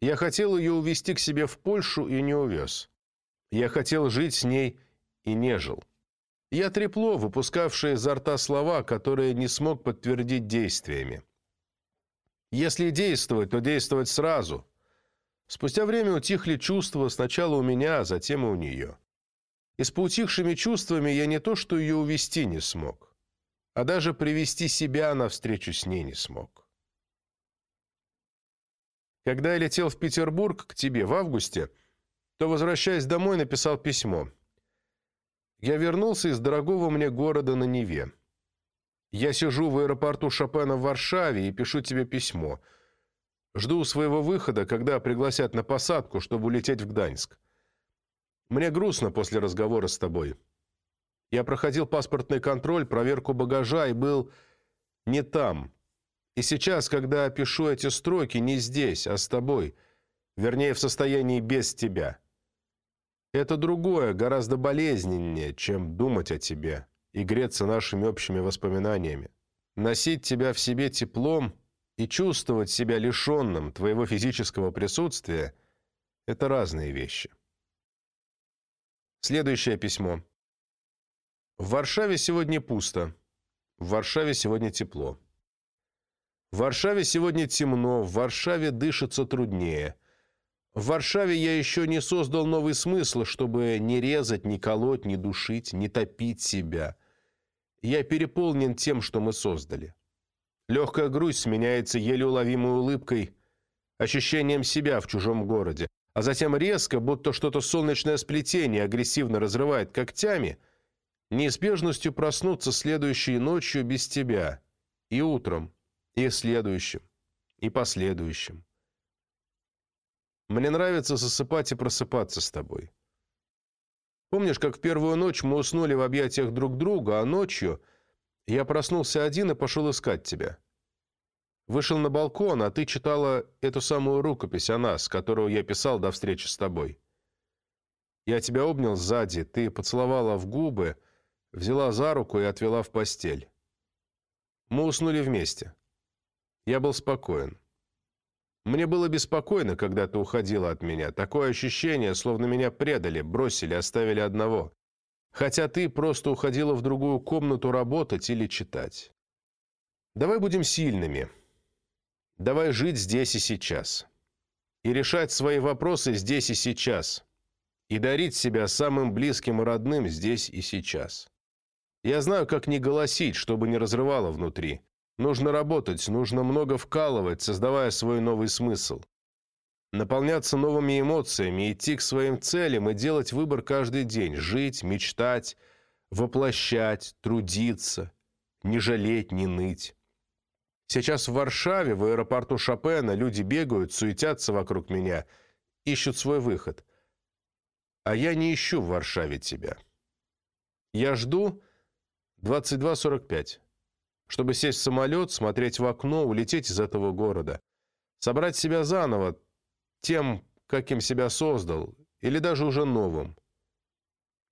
Я хотел ее увезти к себе в Польшу и не увез. Я хотел жить с ней и не жил. Я трепло, выпускавшее изо рта слова, которые не смог подтвердить действиями. Если действовать, то действовать сразу. Спустя время утихли чувства сначала у меня, а затем и у нее. И с поутихшими чувствами я не то что ее увести не смог, а даже привести себя навстречу с ней не смог. Когда я летел в Петербург к тебе в августе, то, возвращаясь домой, написал письмо. Я вернулся из дорогого мне города на Неве. Я сижу в аэропорту Шопена в Варшаве и пишу тебе письмо. Жду своего выхода, когда пригласят на посадку, чтобы улететь в Гданьск. Мне грустно после разговора с тобой. Я проходил паспортный контроль, проверку багажа и был не там. И сейчас, когда пишу эти строки, не здесь, а с тобой, вернее, в состоянии без тебя. Это другое, гораздо болезненнее, чем думать о тебе и греться нашими общими воспоминаниями. Носить тебя в себе теплом и чувствовать себя лишенным твоего физического присутствия – это разные вещи. Следующее письмо. В Варшаве сегодня пусто. В Варшаве сегодня тепло. В Варшаве сегодня темно, в Варшаве дышится труднее – в Варшаве я еще не создал новый смысл, чтобы не резать, не колоть, не душить, не топить себя. Я переполнен тем, что мы создали. Легкая грусть сменяется еле уловимой улыбкой, ощущением себя в чужом городе, а затем резко, будто что-то солнечное сплетение агрессивно разрывает когтями, неизбежностью проснуться следующей ночью без тебя, и утром, и следующим, и последующим. Мне нравится засыпать и просыпаться с тобой. Помнишь, как в первую ночь мы уснули в объятиях друг друга, а ночью я проснулся один и пошел искать тебя? Вышел на балкон, а ты читала эту самую рукопись о нас, которую я писал до встречи с тобой. Я тебя обнял сзади, ты поцеловала в губы, взяла за руку и отвела в постель. Мы уснули вместе. Я был спокоен. Мне было беспокойно, когда ты уходила от меня. Такое ощущение, словно меня предали, бросили, оставили одного. Хотя ты просто уходила в другую комнату работать или читать. Давай будем сильными. Давай жить здесь и сейчас. И решать свои вопросы здесь и сейчас. И дарить себя самым близким и родным здесь и сейчас. Я знаю, как не голосить, чтобы не разрывало внутри. Нужно работать, нужно много вкалывать, создавая свой новый смысл. Наполняться новыми эмоциями, идти к своим целям и делать выбор каждый день. Жить, мечтать, воплощать, трудиться, не жалеть, не ныть. Сейчас в Варшаве, в аэропорту Шопена, люди бегают, суетятся вокруг меня, ищут свой выход. А я не ищу в Варшаве тебя. Я жду 22.45 чтобы сесть в самолет, смотреть в окно, улететь из этого города. Собрать себя заново, тем, каким себя создал, или даже уже новым.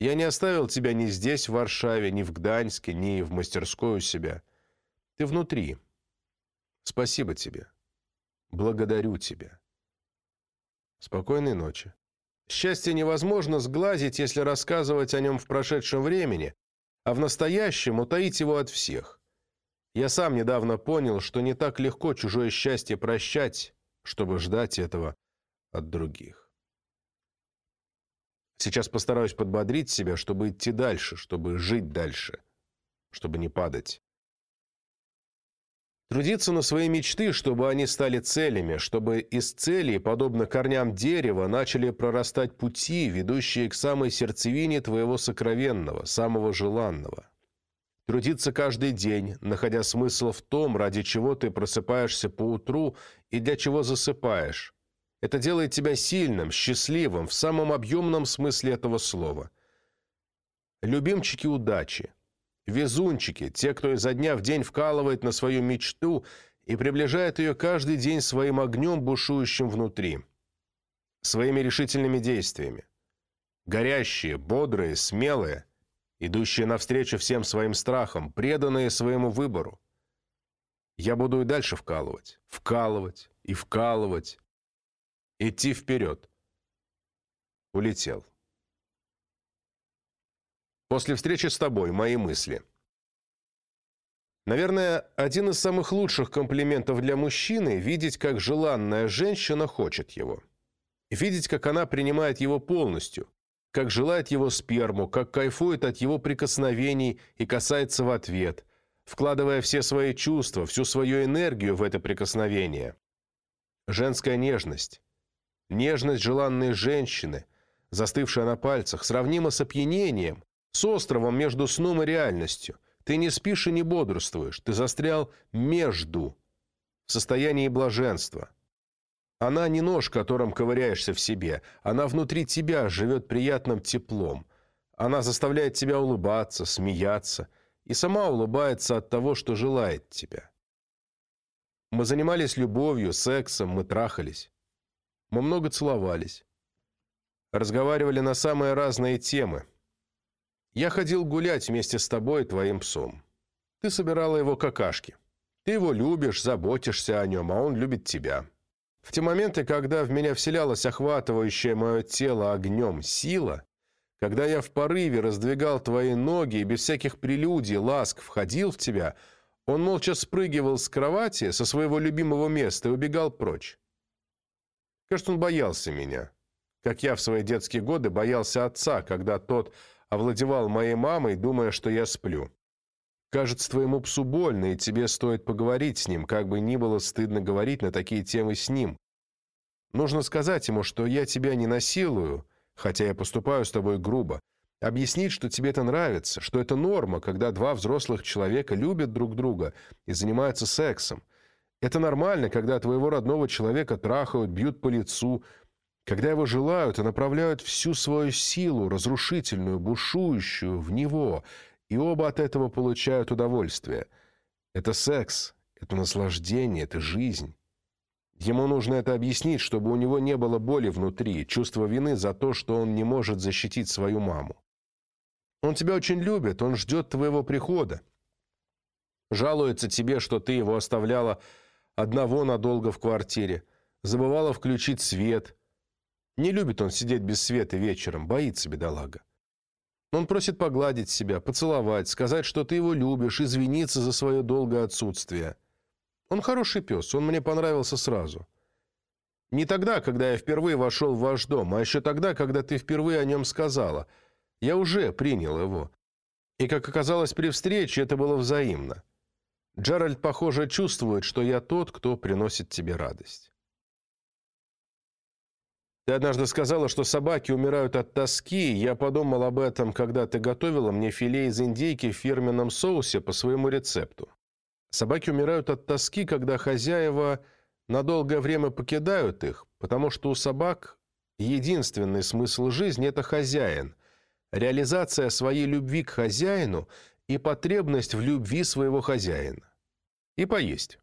Я не оставил тебя ни здесь, в Варшаве, ни в Гданьске, ни в мастерской у себя. Ты внутри. Спасибо тебе. Благодарю тебя. Спокойной ночи. Счастье невозможно сглазить, если рассказывать о нем в прошедшем времени, а в настоящем утаить его от всех. Я сам недавно понял, что не так легко чужое счастье прощать, чтобы ждать этого от других. Сейчас постараюсь подбодрить себя, чтобы идти дальше, чтобы жить дальше, чтобы не падать. Трудиться на свои мечты, чтобы они стали целями, чтобы из целей, подобно корням дерева, начали прорастать пути, ведущие к самой сердцевине твоего сокровенного, самого желанного. Трудиться каждый день, находя смысл в том, ради чего ты просыпаешься по утру и для чего засыпаешь. Это делает тебя сильным, счастливым, в самом объемном смысле этого слова. Любимчики удачи. Везунчики, те, кто изо дня в день вкалывает на свою мечту и приближает ее каждый день своим огнем, бушующим внутри. Своими решительными действиями. Горящие, бодрые, смелые – идущие навстречу всем своим страхам, преданные своему выбору. Я буду и дальше вкалывать, вкалывать и вкалывать. Идти вперед. Улетел. После встречи с тобой мои мысли. Наверное, один из самых лучших комплиментов для мужчины – видеть, как желанная женщина хочет его. Видеть, как она принимает его полностью, как желает его сперму, как кайфует от его прикосновений и касается в ответ, вкладывая все свои чувства, всю свою энергию в это прикосновение. Женская нежность. Нежность желанной женщины, застывшая на пальцах, сравнима с опьянением, с островом между сном и реальностью. Ты не спишь и не бодрствуешь, ты застрял между, в состоянии блаженства. Она не нож, которым ковыряешься в себе. Она внутри тебя живет приятным теплом. Она заставляет тебя улыбаться, смеяться. И сама улыбается от того, что желает тебя. Мы занимались любовью, сексом, мы трахались. Мы много целовались. Разговаривали на самые разные темы. Я ходил гулять вместе с тобой и твоим псом. Ты собирала его какашки. Ты его любишь, заботишься о нем, а он любит тебя. В те моменты, когда в меня вселялась охватывающая мое тело огнем сила, когда я в порыве раздвигал твои ноги и без всяких прелюдий, ласк входил в тебя, он молча спрыгивал с кровати со своего любимого места и убегал прочь. Кажется, он боялся меня, как я в свои детские годы боялся отца, когда тот овладевал моей мамой, думая, что я сплю. Кажется, твоему псу больно, и тебе стоит поговорить с ним, как бы ни было стыдно говорить на такие темы с ним. Нужно сказать ему, что я тебя не насилую, хотя я поступаю с тобой грубо. Объяснить, что тебе это нравится, что это норма, когда два взрослых человека любят друг друга и занимаются сексом. Это нормально, когда твоего родного человека трахают, бьют по лицу, когда его желают и направляют всю свою силу, разрушительную, бушующую, в него – и оба от этого получают удовольствие. Это секс, это наслаждение, это жизнь. Ему нужно это объяснить, чтобы у него не было боли внутри, чувства вины за то, что он не может защитить свою маму. Он тебя очень любит, он ждет твоего прихода. Жалуется тебе, что ты его оставляла одного надолго в квартире, забывала включить свет. Не любит он сидеть без света вечером, боится бедолага. Он просит погладить себя, поцеловать, сказать, что ты его любишь, извиниться за свое долгое отсутствие. Он хороший пес, он мне понравился сразу. Не тогда, когда я впервые вошел в ваш дом, а еще тогда, когда ты впервые о нем сказала. Я уже принял его. И, как оказалось при встрече, это было взаимно. Джеральд, похоже, чувствует, что я тот, кто приносит тебе радость. Ты однажды сказала, что собаки умирают от тоски. Я подумал об этом, когда ты готовила мне филе из индейки в фирменном соусе по своему рецепту. Собаки умирают от тоски, когда хозяева на долгое время покидают их, потому что у собак единственный смысл жизни – это хозяин, реализация своей любви к хозяину и потребность в любви своего хозяина. И поесть.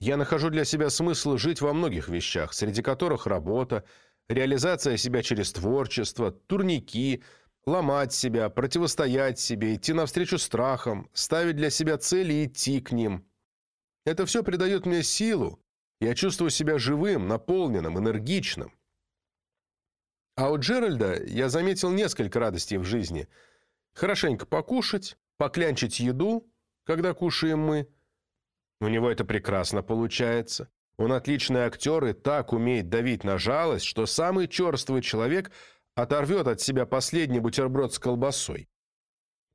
Я нахожу для себя смысл жить во многих вещах, среди которых работа, реализация себя через творчество, турники, ломать себя, противостоять себе, идти навстречу страхам, ставить для себя цели и идти к ним. Это все придает мне силу. Я чувствую себя живым, наполненным, энергичным. А у Джеральда я заметил несколько радостей в жизни. Хорошенько покушать, поклянчить еду, когда кушаем мы – у него это прекрасно получается. Он отличный актер и так умеет давить на жалость, что самый черствый человек оторвет от себя последний бутерброд с колбасой.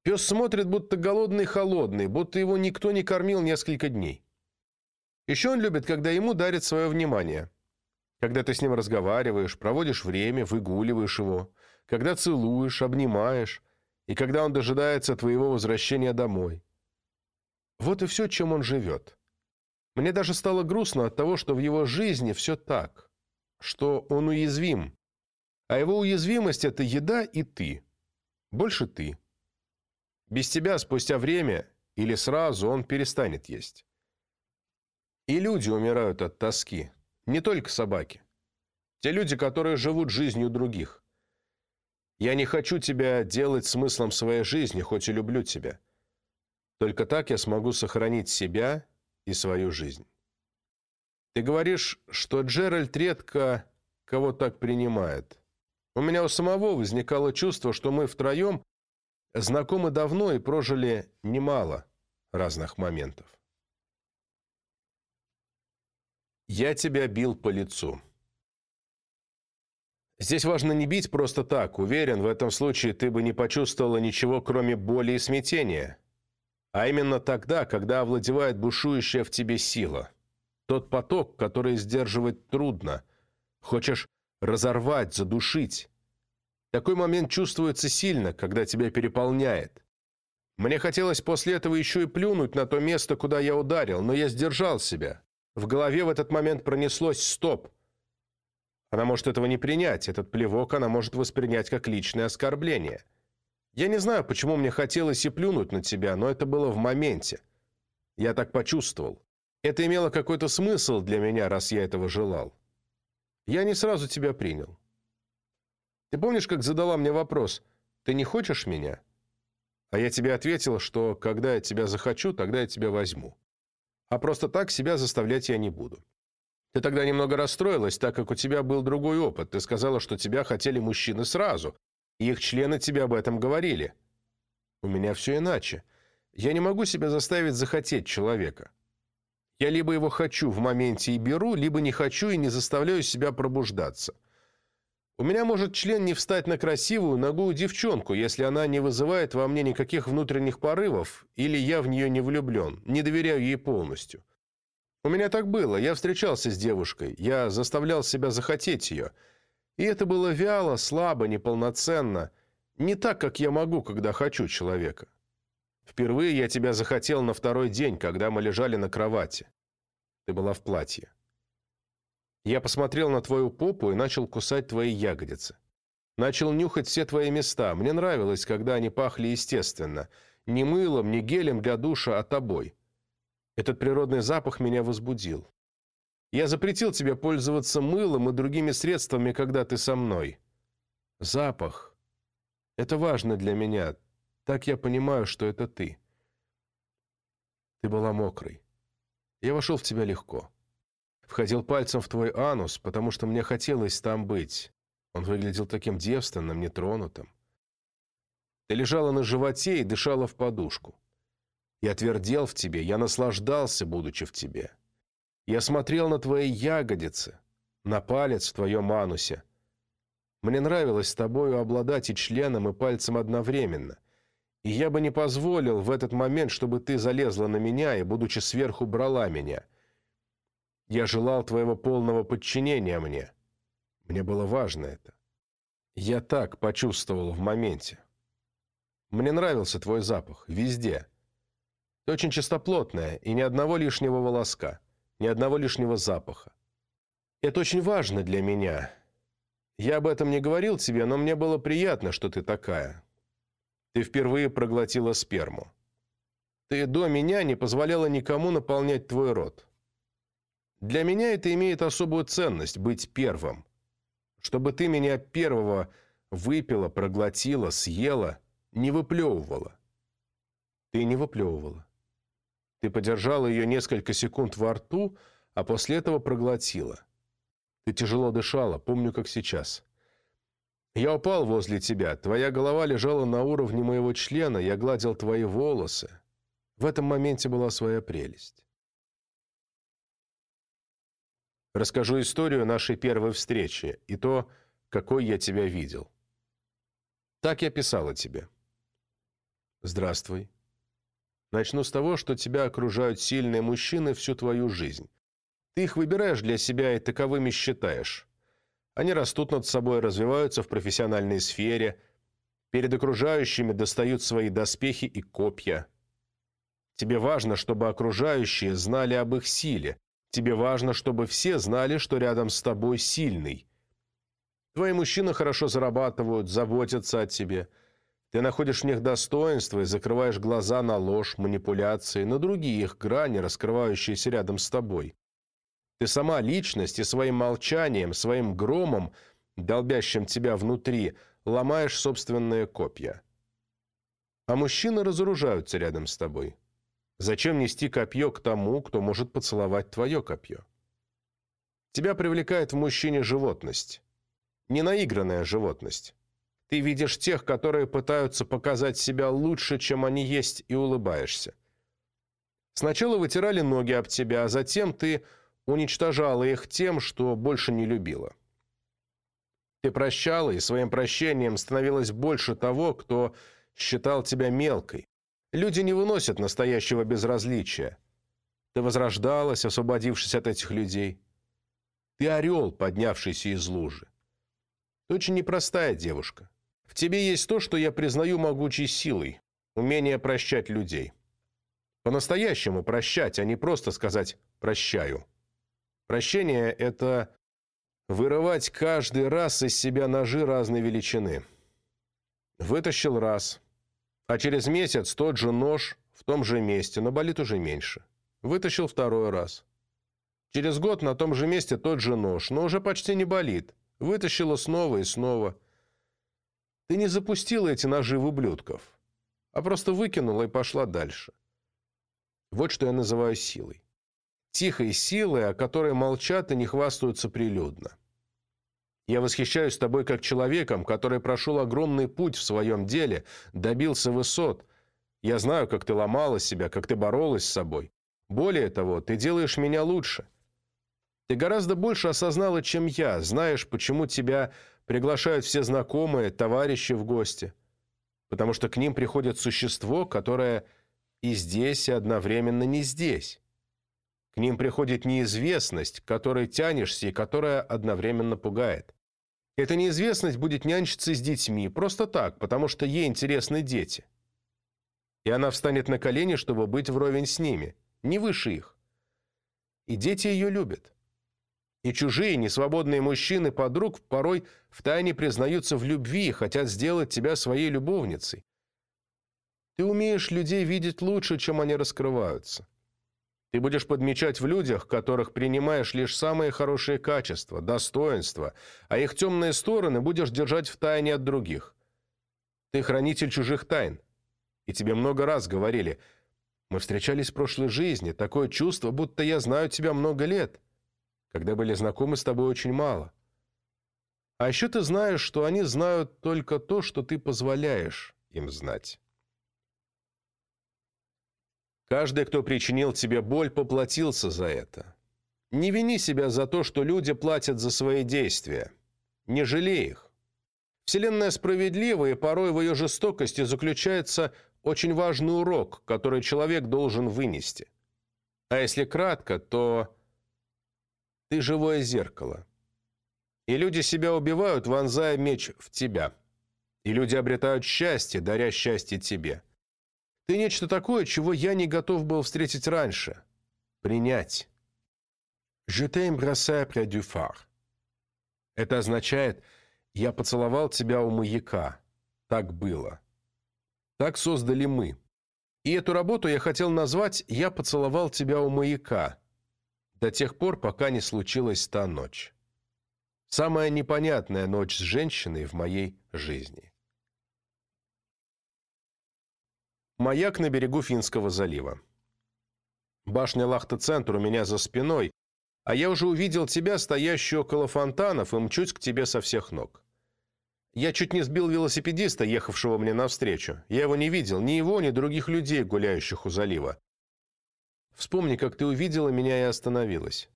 Пес смотрит, будто голодный-холодный, будто его никто не кормил несколько дней. Еще он любит, когда ему дарят свое внимание. Когда ты с ним разговариваешь, проводишь время, выгуливаешь его. Когда целуешь, обнимаешь. И когда он дожидается твоего возвращения домой. Вот и все, чем он живет. Мне даже стало грустно от того, что в его жизни все так, что он уязвим. А его уязвимость – это еда и ты. Больше ты. Без тебя спустя время или сразу он перестанет есть. И люди умирают от тоски, не только собаки. Те люди, которые живут жизнью других. Я не хочу тебя делать смыслом своей жизни, хоть и люблю тебя. Только так я смогу сохранить себя и свою жизнь. Ты говоришь, что Джеральд редко кого так принимает. У меня у самого возникало чувство, что мы втроем знакомы давно и прожили немало разных моментов. Я тебя бил по лицу. Здесь важно не бить просто так. Уверен, в этом случае ты бы не почувствовала ничего, кроме боли и смятения. А именно тогда, когда овладевает бушующая в тебе сила. Тот поток, который сдерживать трудно. Хочешь разорвать, задушить. Такой момент чувствуется сильно, когда тебя переполняет. Мне хотелось после этого еще и плюнуть на то место, куда я ударил, но я сдержал себя. В голове в этот момент пронеслось «стоп». Она может этого не принять, этот плевок она может воспринять как личное оскорбление. Я не знаю, почему мне хотелось и плюнуть на тебя, но это было в моменте. Я так почувствовал. Это имело какой-то смысл для меня, раз я этого желал. Я не сразу тебя принял. Ты помнишь, как задала мне вопрос «Ты не хочешь меня?» А я тебе ответил, что когда я тебя захочу, тогда я тебя возьму. А просто так себя заставлять я не буду. Ты тогда немного расстроилась, так как у тебя был другой опыт. Ты сказала, что тебя хотели мужчины сразу, их члены тебе об этом говорили. У меня все иначе. Я не могу себя заставить захотеть человека. Я либо его хочу в моменте и беру, либо не хочу и не заставляю себя пробуждаться. У меня может член не встать на красивую, ногую девчонку, если она не вызывает во мне никаких внутренних порывов, или я в нее не влюблен, не доверяю ей полностью. У меня так было, я встречался с девушкой, я заставлял себя захотеть ее. И это было вяло, слабо, неполноценно, не так, как я могу, когда хочу человека. Впервые я тебя захотел на второй день, когда мы лежали на кровати. Ты была в платье. Я посмотрел на твою попу и начал кусать твои ягодицы. Начал нюхать все твои места. Мне нравилось, когда они пахли естественно. Не мылом, не гелем для душа, а тобой. Этот природный запах меня возбудил. Я запретил тебе пользоваться мылом и другими средствами, когда ты со мной. Запах. Это важно для меня. Так я понимаю, что это ты. Ты была мокрой. Я вошел в тебя легко. Входил пальцем в твой анус, потому что мне хотелось там быть. Он выглядел таким девственным, нетронутым. Ты лежала на животе и дышала в подушку. Я твердел в тебе, я наслаждался, будучи в тебе. Я смотрел на твои ягодицы, на палец в твоем анусе. Мне нравилось с тобою обладать и членом, и пальцем одновременно. И я бы не позволил в этот момент, чтобы ты залезла на меня и, будучи сверху, брала меня. Я желал твоего полного подчинения мне. Мне было важно это. Я так почувствовал в моменте. Мне нравился твой запах, везде. Ты очень чистоплотная, и ни одного лишнего волоска, ни одного лишнего запаха. Это очень важно для меня. Я об этом не говорил тебе, но мне было приятно, что ты такая. Ты впервые проглотила сперму. Ты до меня не позволяла никому наполнять твой рот. Для меня это имеет особую ценность – быть первым. Чтобы ты меня первого выпила, проглотила, съела, не выплевывала. Ты не выплевывала. Ты подержала ее несколько секунд во рту, а после этого проглотила. Ты тяжело дышала, помню, как сейчас. Я упал возле тебя, твоя голова лежала на уровне моего члена, я гладил твои волосы. В этом моменте была своя прелесть. Расскажу историю нашей первой встречи и то, какой я тебя видел. Так я писала тебе. Здравствуй. Начну с того, что тебя окружают сильные мужчины всю твою жизнь. Ты их выбираешь для себя и таковыми считаешь. Они растут над собой, развиваются в профессиональной сфере, перед окружающими достают свои доспехи и копья. Тебе важно, чтобы окружающие знали об их силе. Тебе важно, чтобы все знали, что рядом с тобой сильный. Твои мужчины хорошо зарабатывают, заботятся о тебе. Ты находишь в них достоинство и закрываешь глаза на ложь, манипуляции, на другие их грани, раскрывающиеся рядом с тобой. Ты сама личность и своим молчанием, своим громом, долбящим тебя внутри, ломаешь собственные копья. А мужчины разоружаются рядом с тобой. Зачем нести копье к тому, кто может поцеловать твое копье? Тебя привлекает в мужчине животность. Ненаигранная животность. Ты видишь тех, которые пытаются показать себя лучше, чем они есть, и улыбаешься. Сначала вытирали ноги об тебя, а затем ты уничтожала их тем, что больше не любила. Ты прощала, и своим прощением становилось больше того, кто считал тебя мелкой. Люди не выносят настоящего безразличия. Ты возрождалась, освободившись от этих людей. Ты орел, поднявшийся из лужи. Ты очень непростая девушка. В тебе есть то, что я признаю могучей силой, умение прощать людей. По-настоящему прощать, а не просто сказать «прощаю». Прощение – это вырывать каждый раз из себя ножи разной величины. Вытащил раз, а через месяц тот же нож в том же месте, но болит уже меньше. Вытащил второй раз. Через год на том же месте тот же нож, но уже почти не болит. Вытащила снова и снова. Ты не запустила эти ножи в ублюдков, а просто выкинула и пошла дальше. Вот что я называю силой. Тихой силой, о которой молчат и не хвастаются прилюдно. Я восхищаюсь тобой как человеком, который прошел огромный путь в своем деле, добился высот. Я знаю, как ты ломала себя, как ты боролась с собой. Более того, ты делаешь меня лучше. Ты гораздо больше осознала, чем я, знаешь, почему тебя приглашают все знакомые, товарищи в гости. Потому что к ним приходит существо, которое и здесь, и одновременно не здесь. К ним приходит неизвестность, к которой тянешься и которая одновременно пугает. Эта неизвестность будет нянчиться с детьми, просто так, потому что ей интересны дети. И она встанет на колени, чтобы быть вровень с ними, не выше их. И дети ее любят. И чужие, несвободные мужчины подруг порой втайне признаются в любви и хотят сделать тебя своей любовницей. Ты умеешь людей видеть лучше, чем они раскрываются. Ты будешь подмечать в людях, которых принимаешь лишь самые хорошие качества, достоинства, а их темные стороны будешь держать в тайне от других. Ты хранитель чужих тайн. И тебе много раз говорили, мы встречались в прошлой жизни, такое чувство, будто я знаю тебя много лет когда были знакомы с тобой очень мало. А еще ты знаешь, что они знают только то, что ты позволяешь им знать. Каждый, кто причинил тебе боль, поплатился за это. Не вини себя за то, что люди платят за свои действия. Не жалей их. Вселенная справедлива, и порой в ее жестокости заключается очень важный урок, который человек должен вынести. А если кратко, то ты живое зеркало. И люди себя убивают, вонзая меч в тебя. И люди обретают счастье, даря счастье тебе. Ты нечто такое, чего я не готов был встретить раньше. Принять. «Je t'ai embrassé près du phare». Это означает «я поцеловал тебя у маяка». Так было. Так создали мы. И эту работу я хотел назвать «Я поцеловал тебя у маяка», до тех пор, пока не случилась та ночь. Самая непонятная ночь с женщиной в моей жизни. Маяк на берегу Финского залива. Башня Лахта-центр у меня за спиной, а я уже увидел тебя, стоящую около фонтанов, и мчусь к тебе со всех ног. Я чуть не сбил велосипедиста, ехавшего мне навстречу. Я его не видел, ни его, ни других людей, гуляющих у залива. Вспомни, как ты увидела меня и остановилась.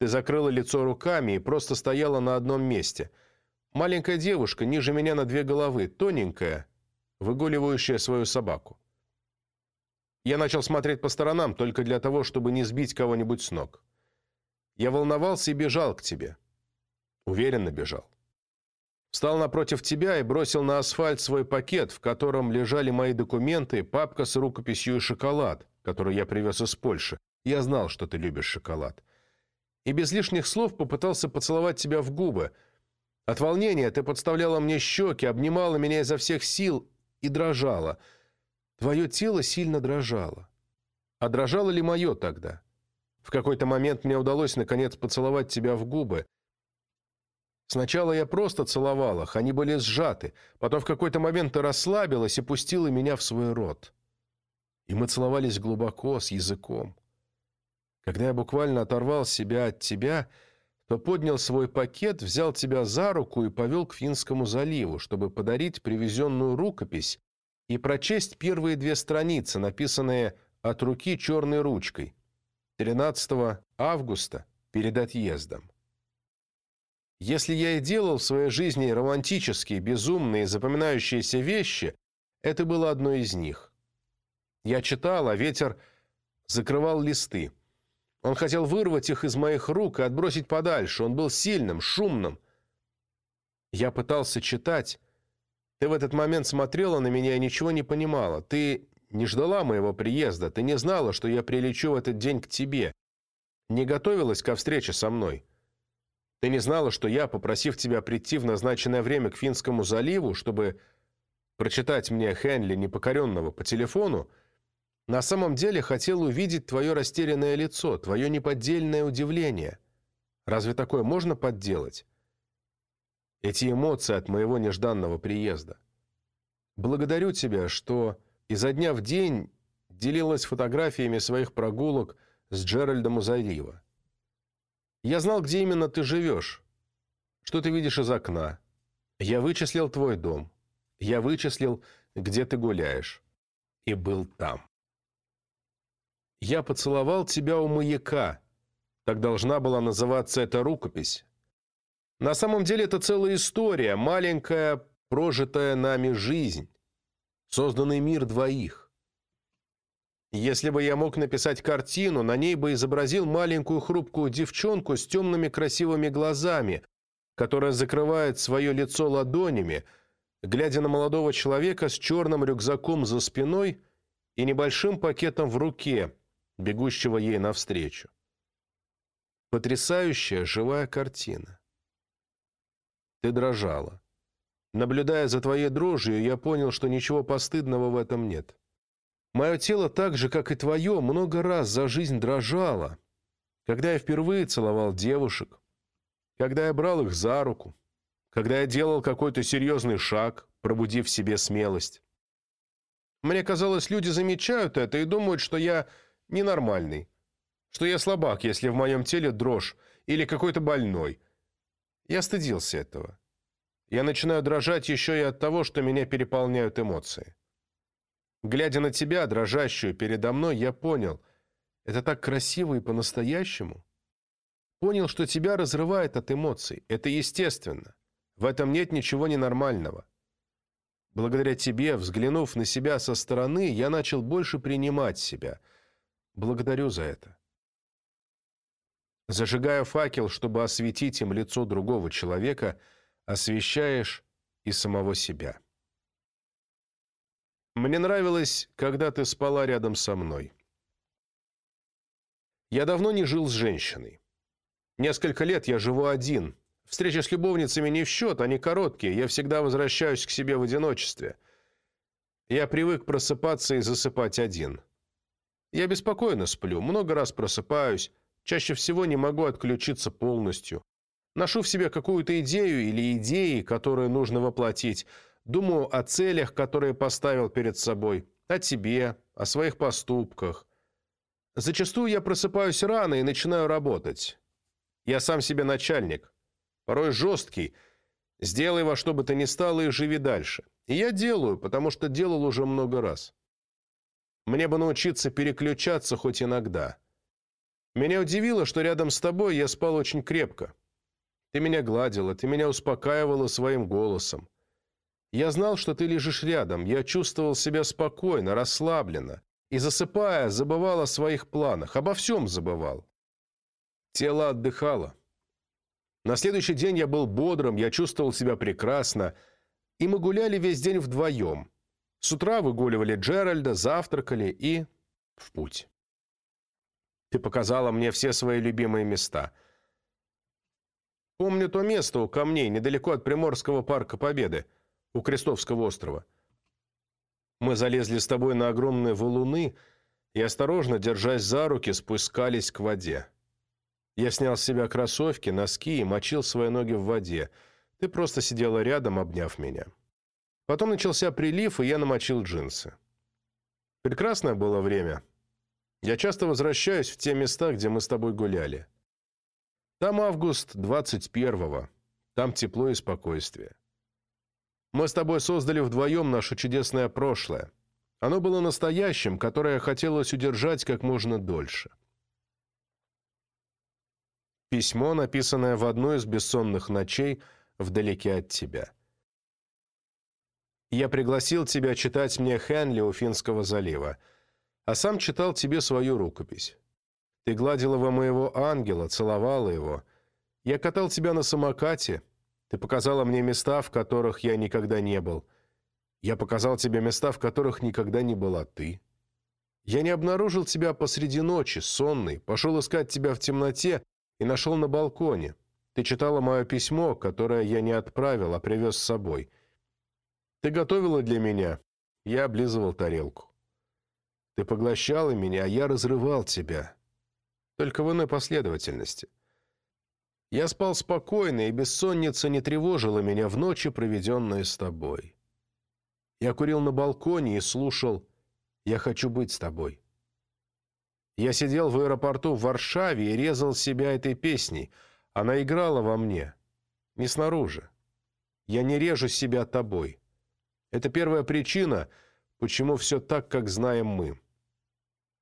Ты закрыла лицо руками и просто стояла на одном месте. Маленькая девушка, ниже меня на две головы, тоненькая, выгуливающая свою собаку. Я начал смотреть по сторонам только для того, чтобы не сбить кого-нибудь с ног. Я волновался и бежал к тебе. Уверенно бежал. Встал напротив тебя и бросил на асфальт свой пакет, в котором лежали мои документы, папка с рукописью и шоколад, который я привез из Польши. Я знал, что ты любишь шоколад. И без лишних слов попытался поцеловать тебя в губы. От волнения ты подставляла мне щеки, обнимала меня изо всех сил и дрожала. Твое тело сильно дрожало. А дрожало ли мое тогда? В какой-то момент мне удалось, наконец, поцеловать тебя в губы. Сначала я просто целовал их, они были сжаты. Потом в какой-то момент ты расслабилась и пустила меня в свой рот и мы целовались глубоко, с языком. Когда я буквально оторвал себя от тебя, то поднял свой пакет, взял тебя за руку и повел к Финскому заливу, чтобы подарить привезенную рукопись и прочесть первые две страницы, написанные от руки черной ручкой, 13 августа перед отъездом. Если я и делал в своей жизни романтические, безумные, запоминающиеся вещи, это было одно из них. Я читал, а ветер закрывал листы. Он хотел вырвать их из моих рук и отбросить подальше. Он был сильным, шумным. Я пытался читать. Ты в этот момент смотрела на меня и ничего не понимала. Ты не ждала моего приезда. Ты не знала, что я прилечу в этот день к тебе. Не готовилась ко встрече со мной. Ты не знала, что я, попросив тебя прийти в назначенное время к Финскому заливу, чтобы прочитать мне Хенли непокоренного по телефону, на самом деле хотел увидеть твое растерянное лицо, твое неподдельное удивление. Разве такое можно подделать? Эти эмоции от моего нежданного приезда. Благодарю тебя, что изо дня в день делилась фотографиями своих прогулок с Джеральдом у залива. Я знал, где именно ты живешь, что ты видишь из окна. Я вычислил твой дом. Я вычислил, где ты гуляешь. И был там. Я поцеловал тебя у маяка. Так должна была называться эта рукопись. На самом деле это целая история, маленькая, прожитая нами жизнь, созданный мир двоих. Если бы я мог написать картину, на ней бы изобразил маленькую хрупкую девчонку с темными красивыми глазами, которая закрывает свое лицо ладонями, глядя на молодого человека с черным рюкзаком за спиной и небольшим пакетом в руке, бегущего ей навстречу. Потрясающая живая картина. Ты дрожала. Наблюдая за твоей дрожью, я понял, что ничего постыдного в этом нет. Мое тело так же, как и твое, много раз за жизнь дрожало, когда я впервые целовал девушек, когда я брал их за руку, когда я делал какой-то серьезный шаг, пробудив в себе смелость. Мне казалось, люди замечают это и думают, что я ненормальный, что я слабак, если в моем теле дрожь, или какой-то больной. Я стыдился этого. Я начинаю дрожать еще и от того, что меня переполняют эмоции. Глядя на тебя, дрожащую передо мной, я понял, это так красиво и по-настоящему. Понял, что тебя разрывает от эмоций. Это естественно. В этом нет ничего ненормального. Благодаря тебе, взглянув на себя со стороны, я начал больше принимать себя – Благодарю за это. Зажигая факел, чтобы осветить им лицо другого человека, освещаешь и самого себя. Мне нравилось, когда ты спала рядом со мной. Я давно не жил с женщиной. Несколько лет я живу один. Встречи с любовницами не в счет, они короткие. Я всегда возвращаюсь к себе в одиночестве. Я привык просыпаться и засыпать один. Я беспокойно сплю, много раз просыпаюсь, чаще всего не могу отключиться полностью. Ношу в себе какую-то идею или идеи, которые нужно воплотить. Думаю о целях, которые поставил перед собой, о тебе, о своих поступках. Зачастую я просыпаюсь рано и начинаю работать. Я сам себе начальник. Порой жесткий. Сделай во что бы то ни стало и живи дальше. И я делаю, потому что делал уже много раз. Мне бы научиться переключаться хоть иногда. Меня удивило, что рядом с тобой я спал очень крепко. Ты меня гладила, ты меня успокаивала своим голосом. Я знал, что ты лежишь рядом, я чувствовал себя спокойно, расслабленно. И засыпая, забывал о своих планах, обо всем забывал. Тело отдыхало. На следующий день я был бодрым, я чувствовал себя прекрасно, и мы гуляли весь день вдвоем. С утра выгуливали Джеральда, завтракали и... в путь. Ты показала мне все свои любимые места. Помню то место у камней, недалеко от Приморского парка Победы, у Крестовского острова. Мы залезли с тобой на огромные валуны и, осторожно, держась за руки, спускались к воде. Я снял с себя кроссовки, носки и мочил свои ноги в воде. Ты просто сидела рядом, обняв меня. Потом начался прилив, и я намочил джинсы. Прекрасное было время. Я часто возвращаюсь в те места, где мы с тобой гуляли. Там август 21-го. Там тепло и спокойствие. Мы с тобой создали вдвоем наше чудесное прошлое. Оно было настоящим, которое хотелось удержать как можно дольше. Письмо, написанное в одну из бессонных ночей вдалеке от тебя. Я пригласил тебя читать мне Хенли у Финского залива, а сам читал тебе свою рукопись. Ты гладила во моего ангела, целовала его. Я катал тебя на самокате, ты показала мне места, в которых я никогда не был. Я показал тебе места, в которых никогда не была ты. Я не обнаружил тебя посреди ночи, сонный, пошел искать тебя в темноте и нашел на балконе. Ты читала мое письмо, которое я не отправил, а привез с собой. Ты готовила для меня, я облизывал тарелку. Ты поглощала меня, а я разрывал тебя. Только в иной последовательности. Я спал спокойно, и бессонница не тревожила меня в ночи, проведенные с тобой. Я курил на балконе и слушал «Я хочу быть с тобой». Я сидел в аэропорту в Варшаве и резал себя этой песней. Она играла во мне. Не снаружи. Я не режу себя тобой. Это первая причина, почему все так, как знаем мы.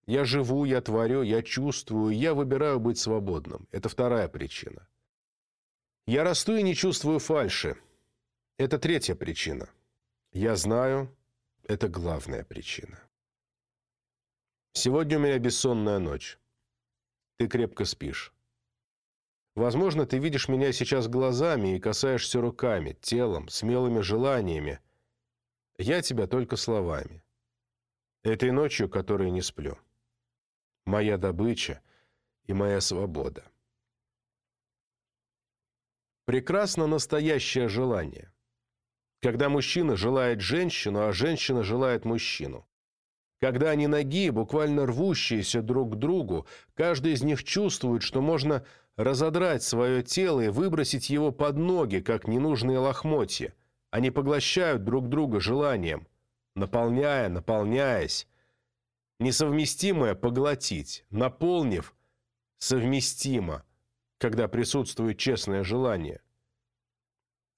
Я живу, я творю, я чувствую, я выбираю быть свободным. Это вторая причина. Я расту и не чувствую фальши. Это третья причина. Я знаю, это главная причина. Сегодня у меня бессонная ночь. Ты крепко спишь. Возможно, ты видишь меня сейчас глазами и касаешься руками, телом, смелыми желаниями. Я тебя только словами. Этой ночью, которой не сплю. Моя добыча и моя свобода. Прекрасно настоящее желание. Когда мужчина желает женщину, а женщина желает мужчину. Когда они ноги, буквально рвущиеся друг к другу, каждый из них чувствует, что можно разодрать свое тело и выбросить его под ноги, как ненужные лохмотья. Они поглощают друг друга желанием, наполняя, наполняясь. Несовместимое поглотить, наполнив, совместимо – когда присутствует честное желание.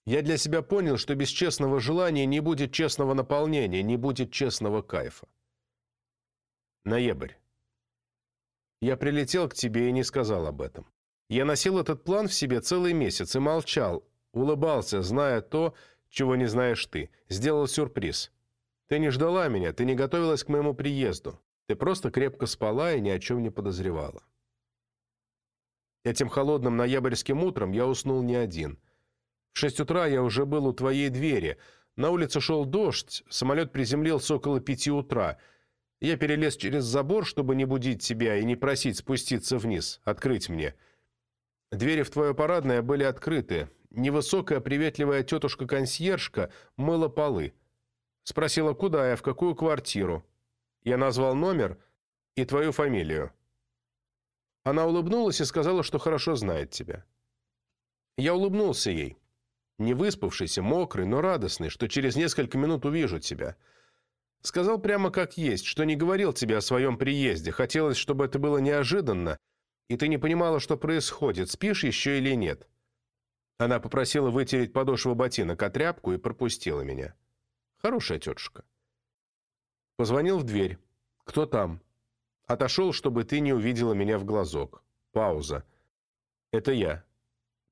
Я для себя понял, что без честного желания не будет честного наполнения, не будет честного кайфа. Ноябрь. Я прилетел к тебе и не сказал об этом. Я носил этот план в себе целый месяц и молчал, улыбался, зная то, чего не знаешь ты. Сделал сюрприз. Ты не ждала меня, ты не готовилась к моему приезду. Ты просто крепко спала и ни о чем не подозревала. Этим холодным ноябрьским утром я уснул не один. В шесть утра я уже был у твоей двери. На улице шел дождь, самолет приземлился около пяти утра. Я перелез через забор, чтобы не будить тебя и не просить спуститься вниз, открыть мне. Двери в твое парадное были открыты. Невысокая приветливая тетушка-консьержка мыла полы. Спросила, куда я, в какую квартиру. Я назвал номер и твою фамилию. Она улыбнулась и сказала, что хорошо знает тебя. Я улыбнулся ей. Не выспавшийся, мокрый, но радостный, что через несколько минут увижу тебя. Сказал прямо как есть, что не говорил тебе о своем приезде. Хотелось, чтобы это было неожиданно, и ты не понимала, что происходит, спишь еще или нет. Она попросила вытереть подошву ботинок о тряпку и пропустила меня. Хорошая тетушка. Позвонил в дверь. «Кто там?» Отошел, чтобы ты не увидела меня в глазок. Пауза. Это я.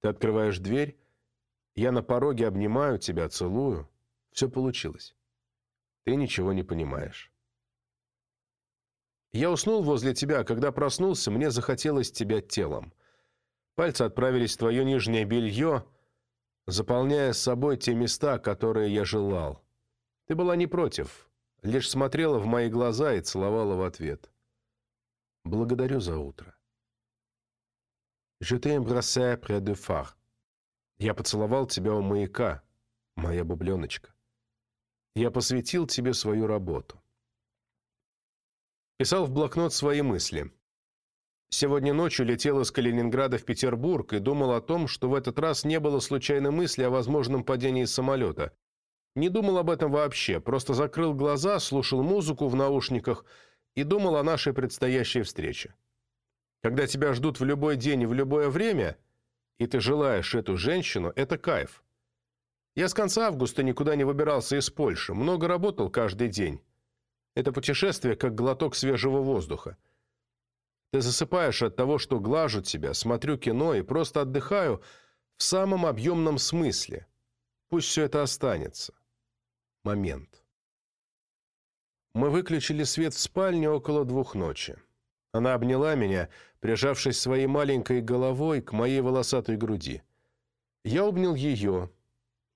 Ты открываешь дверь. Я на пороге обнимаю тебя, целую. Все получилось. Ты ничего не понимаешь. Я уснул возле тебя, а когда проснулся, мне захотелось тебя телом. Пальцы отправились в твое нижнее белье, заполняя с собой те места, которые я желал. Ты была не против, лишь смотрела в мои глаза и целовала в ответ. Благодарю за утро. Je t'ai embrassé près de phare. Я поцеловал тебя у маяка, моя бубленочка. Я посвятил тебе свою работу. Писал в блокнот свои мысли. Сегодня ночью летел из Калининграда в Петербург и думал о том, что в этот раз не было случайной мысли о возможном падении самолета. Не думал об этом вообще, просто закрыл глаза, слушал музыку в наушниках – и думал о нашей предстоящей встрече. Когда тебя ждут в любой день и в любое время, и ты желаешь эту женщину, это кайф. Я с конца августа никуда не выбирался из Польши, много работал каждый день. Это путешествие как глоток свежего воздуха. Ты засыпаешь от того, что глажу тебя, смотрю кино и просто отдыхаю в самом объемном смысле. Пусть все это останется. Момент. Мы выключили свет в спальне около двух ночи. Она обняла меня, прижавшись своей маленькой головой к моей волосатой груди. Я обнял ее.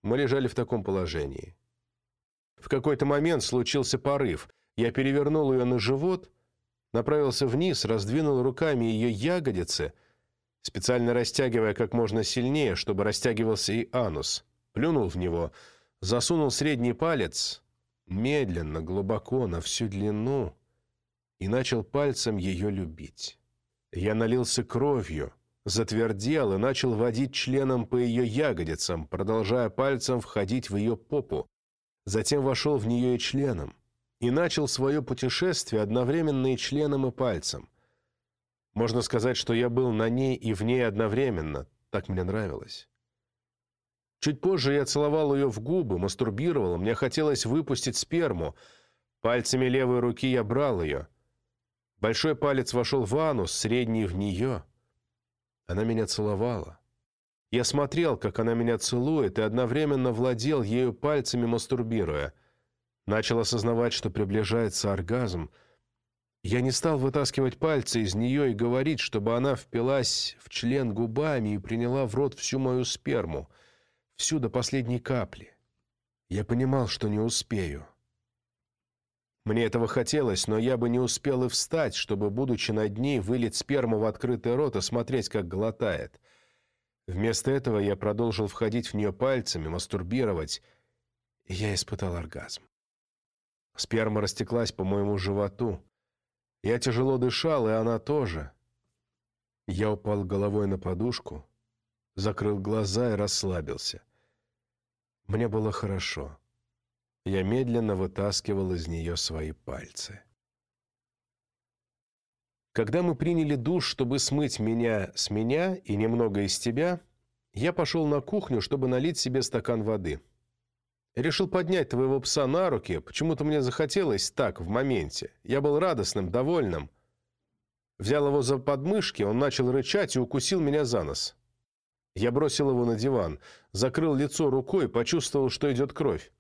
Мы лежали в таком положении. В какой-то момент случился порыв. Я перевернул ее на живот, направился вниз, раздвинул руками ее ягодицы, специально растягивая как можно сильнее, чтобы растягивался и анус, плюнул в него, засунул средний палец, медленно, глубоко, на всю длину, и начал пальцем ее любить. Я налился кровью, затвердел и начал водить членом по ее ягодицам, продолжая пальцем входить в ее попу, затем вошел в нее и членом и начал свое путешествие одновременно и членом, и пальцем. Можно сказать, что я был на ней и в ней одновременно, так мне нравилось. Чуть позже я целовал ее в губы, мастурбировал, мне хотелось выпустить сперму. Пальцами левой руки я брал ее. Большой палец вошел в анус, средний в нее. Она меня целовала. Я смотрел, как она меня целует, и одновременно владел ею пальцами, мастурбируя — Начал осознавать, что приближается оргазм. Я не стал вытаскивать пальцы из нее и говорить, чтобы она впилась в член губами и приняла в рот всю мою сперму, всю до последней капли. Я понимал, что не успею. Мне этого хотелось, но я бы не успел и встать, чтобы, будучи над ней, вылить сперму в открытый рот и смотреть, как глотает. Вместо этого я продолжил входить в нее пальцами, мастурбировать, и я испытал оргазм. Сперма растеклась по моему животу. Я тяжело дышал, и она тоже. Я упал головой на подушку, закрыл глаза и расслабился. Мне было хорошо. Я медленно вытаскивал из нее свои пальцы. Когда мы приняли душ, чтобы смыть меня с меня и немного из тебя, я пошел на кухню, чтобы налить себе стакан воды. Решил поднять твоего пса на руки. Почему-то мне захотелось так, в моменте. Я был радостным, довольным. Взял его за подмышки, он начал рычать и укусил меня за нос. Я бросил его на диван, закрыл лицо рукой, почувствовал, что идет кровь.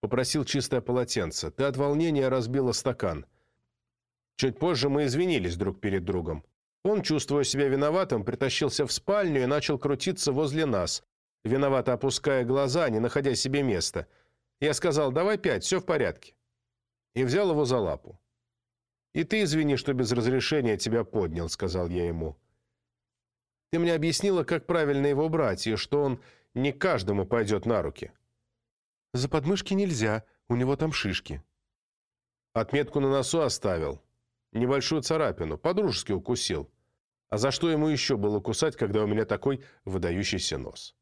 Попросил чистое полотенце. Ты от волнения разбила стакан. Чуть позже мы извинились друг перед другом. Он, чувствуя себя виноватым, притащился в спальню и начал крутиться возле нас, виновато опуская глаза, не находя себе места. Я сказал, давай пять, все в порядке. И взял его за лапу. «И ты извини, что без разрешения тебя поднял», — сказал я ему. «Ты мне объяснила, как правильно его брать, и что он не каждому пойдет на руки». «За подмышки нельзя, у него там шишки». Отметку на носу оставил. Небольшую царапину, подружески укусил. А за что ему еще было кусать, когда у меня такой выдающийся нос?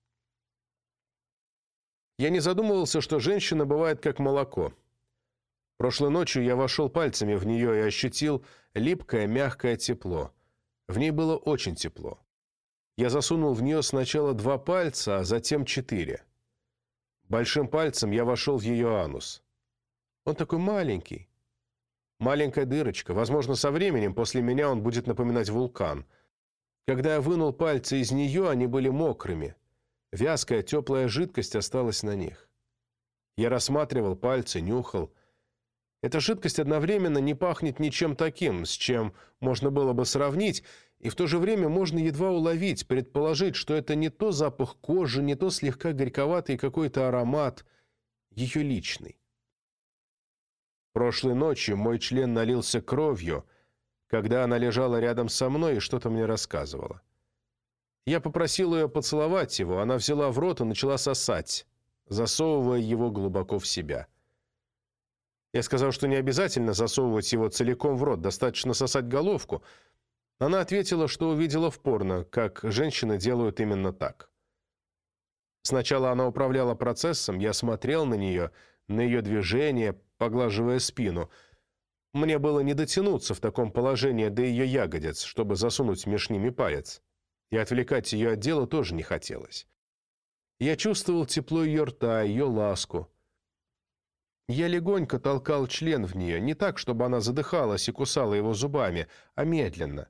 Я не задумывался, что женщина бывает как молоко. Прошлой ночью я вошел пальцами в нее и ощутил липкое, мягкое тепло. В ней было очень тепло. Я засунул в нее сначала два пальца, а затем четыре. Большим пальцем я вошел в ее анус. Он такой маленький. Маленькая дырочка. Возможно, со временем после меня он будет напоминать вулкан. Когда я вынул пальцы из нее, они были мокрыми. Вязкая, теплая жидкость осталась на них. Я рассматривал пальцы, нюхал. Эта жидкость одновременно не пахнет ничем таким, с чем можно было бы сравнить, и в то же время можно едва уловить, предположить, что это не то запах кожи, не то слегка горьковатый какой-то аромат, ее личный. Прошлой ночью мой член налился кровью, когда она лежала рядом со мной и что-то мне рассказывала. Я попросил ее поцеловать его, она взяла в рот и начала сосать, засовывая его глубоко в себя. Я сказал, что не обязательно засовывать его целиком в рот, достаточно сосать головку. Она ответила, что увидела в порно, как женщины делают именно так. Сначала она управляла процессом, я смотрел на нее, на ее движения, поглаживая спину. Мне было не дотянуться в таком положении до ее ягодиц, чтобы засунуть меж ними палец. И отвлекать ее от дела тоже не хотелось. Я чувствовал тепло ее рта, ее ласку. Я легонько толкал член в нее, не так, чтобы она задыхалась и кусала его зубами, а медленно.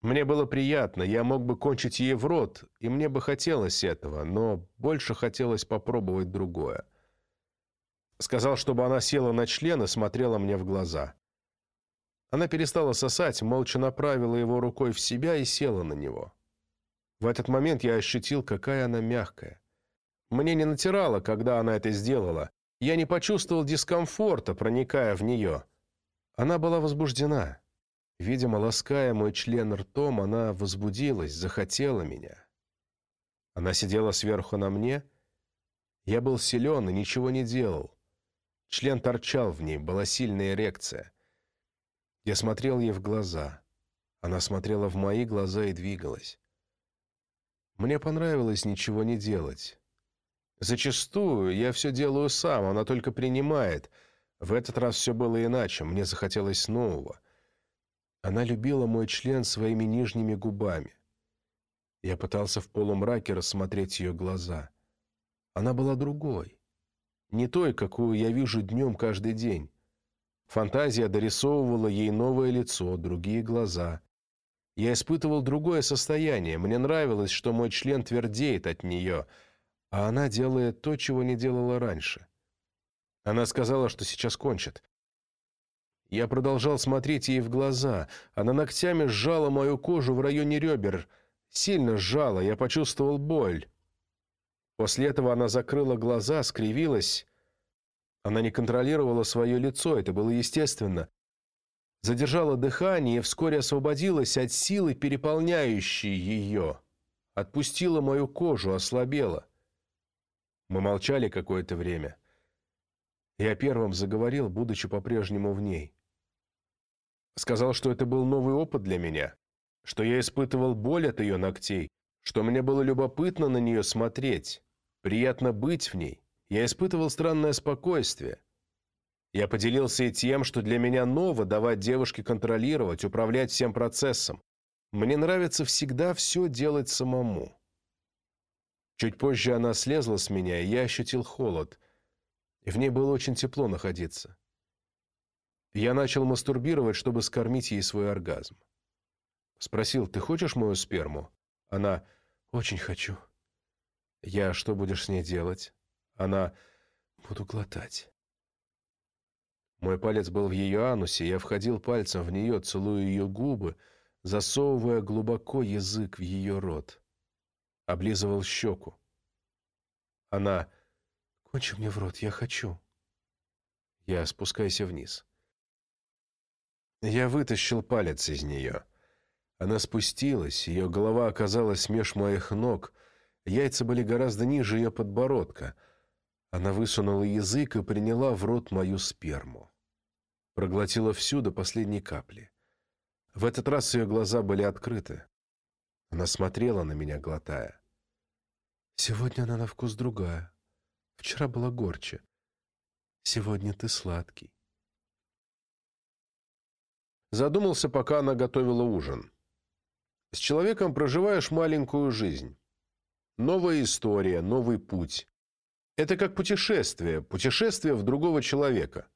Мне было приятно, я мог бы кончить ей в рот, и мне бы хотелось этого, но больше хотелось попробовать другое. Сказал, чтобы она села на член и смотрела мне в глаза. Она перестала сосать, молча направила его рукой в себя и села на него. В этот момент я ощутил, какая она мягкая. Мне не натирало, когда она это сделала. Я не почувствовал дискомфорта, проникая в нее. Она была возбуждена. Видимо, лаская мой член ртом, она возбудилась, захотела меня. Она сидела сверху на мне. Я был силен и ничего не делал. Член торчал в ней, была сильная эрекция. Я смотрел ей в глаза. Она смотрела в мои глаза и двигалась. Мне понравилось ничего не делать. Зачастую я все делаю сам, она только принимает. В этот раз все было иначе, мне захотелось нового. Она любила мой член своими нижними губами. Я пытался в полумраке рассмотреть ее глаза. Она была другой. Не той, какую я вижу днем каждый день. Фантазия дорисовывала ей новое лицо, другие глаза. Я испытывал другое состояние. Мне нравилось, что мой член твердеет от нее, а она делает то, чего не делала раньше. Она сказала, что сейчас кончит. Я продолжал смотреть ей в глаза. Она ногтями сжала мою кожу в районе ребер. Сильно сжала, я почувствовал боль. После этого она закрыла глаза, скривилась. Она не контролировала свое лицо, это было естественно задержала дыхание и вскоре освободилась от силы, переполняющей ее. Отпустила мою кожу, ослабела. Мы молчали какое-то время. Я первым заговорил, будучи по-прежнему в ней. Сказал, что это был новый опыт для меня, что я испытывал боль от ее ногтей, что мне было любопытно на нее смотреть, приятно быть в ней. Я испытывал странное спокойствие. Я поделился и тем, что для меня ново давать девушке контролировать, управлять всем процессом. Мне нравится всегда все делать самому. Чуть позже она слезла с меня, и я ощутил холод. И в ней было очень тепло находиться. Я начал мастурбировать, чтобы скормить ей свой оргазм. Спросил, ты хочешь мою сперму? Она, очень хочу. Я, что будешь с ней делать? Она, буду глотать. Мой палец был в ее анусе, я входил пальцем в нее, целуя ее губы, засовывая глубоко язык в ее рот. Облизывал щеку. Она... «Кончи мне в рот, я хочу». Я спускайся вниз. Я вытащил палец из нее. Она спустилась, ее голова оказалась меж моих ног, яйца были гораздо ниже ее подбородка — она высунула язык и приняла в рот мою сперму. Проглотила всю до последней капли. В этот раз ее глаза были открыты. Она смотрела на меня, глотая. «Сегодня она на вкус другая. Вчера была горче. Сегодня ты сладкий». Задумался, пока она готовила ужин. С человеком проживаешь маленькую жизнь. Новая история, новый путь. Это как путешествие, путешествие в другого человека.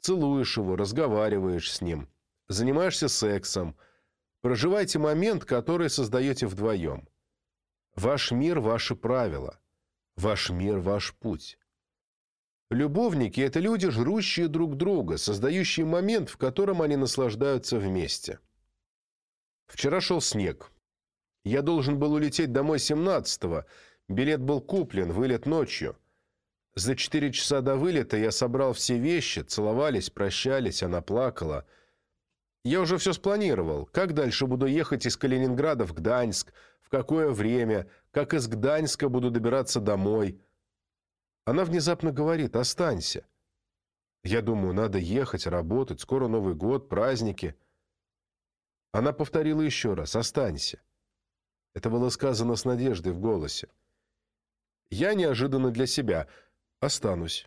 Целуешь его, разговариваешь с ним, занимаешься сексом. Проживайте момент, который создаете вдвоем. Ваш мир – ваши правила. Ваш мир – ваш путь. Любовники – это люди, жрущие друг друга, создающие момент, в котором они наслаждаются вместе. Вчера шел снег. Я должен был улететь домой 17-го. Билет был куплен, вылет ночью. За четыре часа до вылета я собрал все вещи, целовались, прощались, она плакала. Я уже все спланировал, как дальше буду ехать из Калининграда в Гданьск, в какое время, как из Гданьска буду добираться домой. Она внезапно говорит «останься». Я думаю, надо ехать, работать, скоро Новый год, праздники. Она повторила еще раз «останься». Это было сказано с надеждой в голосе. Я неожиданно для себя – Останусь.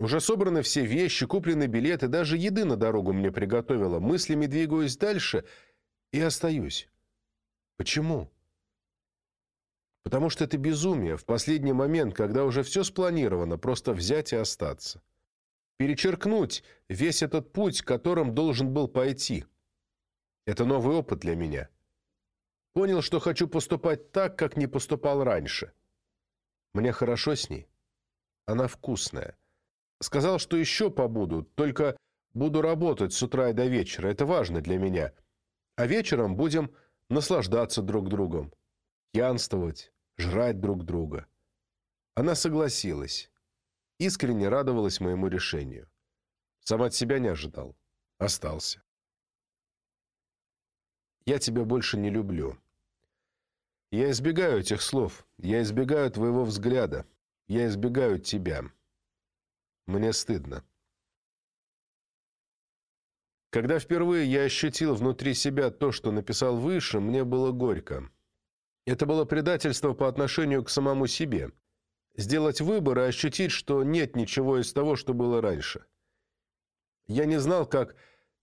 Уже собраны все вещи, куплены билеты, даже еды на дорогу мне приготовила. Мыслями двигаюсь дальше и остаюсь. Почему? Потому что это безумие в последний момент, когда уже все спланировано, просто взять и остаться. Перечеркнуть весь этот путь, которым должен был пойти. Это новый опыт для меня. Понял, что хочу поступать так, как не поступал раньше. Мне хорошо с ней. Она вкусная. Сказал, что еще побуду, только буду работать с утра и до вечера. Это важно для меня. А вечером будем наслаждаться друг другом, пьянствовать, жрать друг друга. Она согласилась. Искренне радовалась моему решению. Сам от себя не ожидал. Остался. Я тебя больше не люблю. Я избегаю этих слов. Я избегаю твоего взгляда. Я избегаю тебя. Мне стыдно. Когда впервые я ощутил внутри себя то, что написал выше, мне было горько. Это было предательство по отношению к самому себе. Сделать выбор и ощутить, что нет ничего из того, что было раньше. Я не знал, как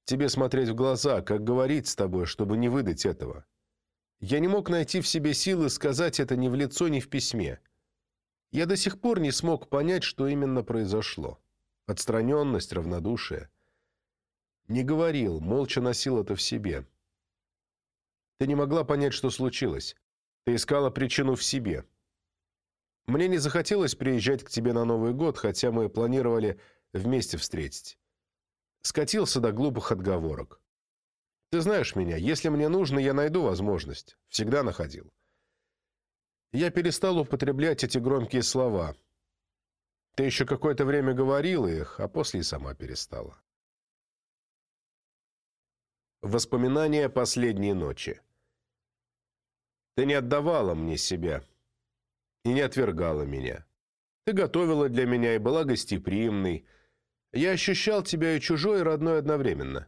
тебе смотреть в глаза, как говорить с тобой, чтобы не выдать этого. Я не мог найти в себе силы сказать это ни в лицо, ни в письме. Я до сих пор не смог понять, что именно произошло. Отстраненность, равнодушие. Не говорил, молча носил это в себе. Ты не могла понять, что случилось. Ты искала причину в себе. Мне не захотелось приезжать к тебе на Новый год, хотя мы планировали вместе встретить. Скатился до глупых отговорок. Ты знаешь меня, если мне нужно, я найду возможность. Всегда находил. Я перестал употреблять эти громкие слова. Ты еще какое-то время говорила их, а после и сама перестала. Воспоминания последней ночи. Ты не отдавала мне себя и не отвергала меня. Ты готовила для меня и была гостеприимной. Я ощущал тебя и чужой, и родной одновременно.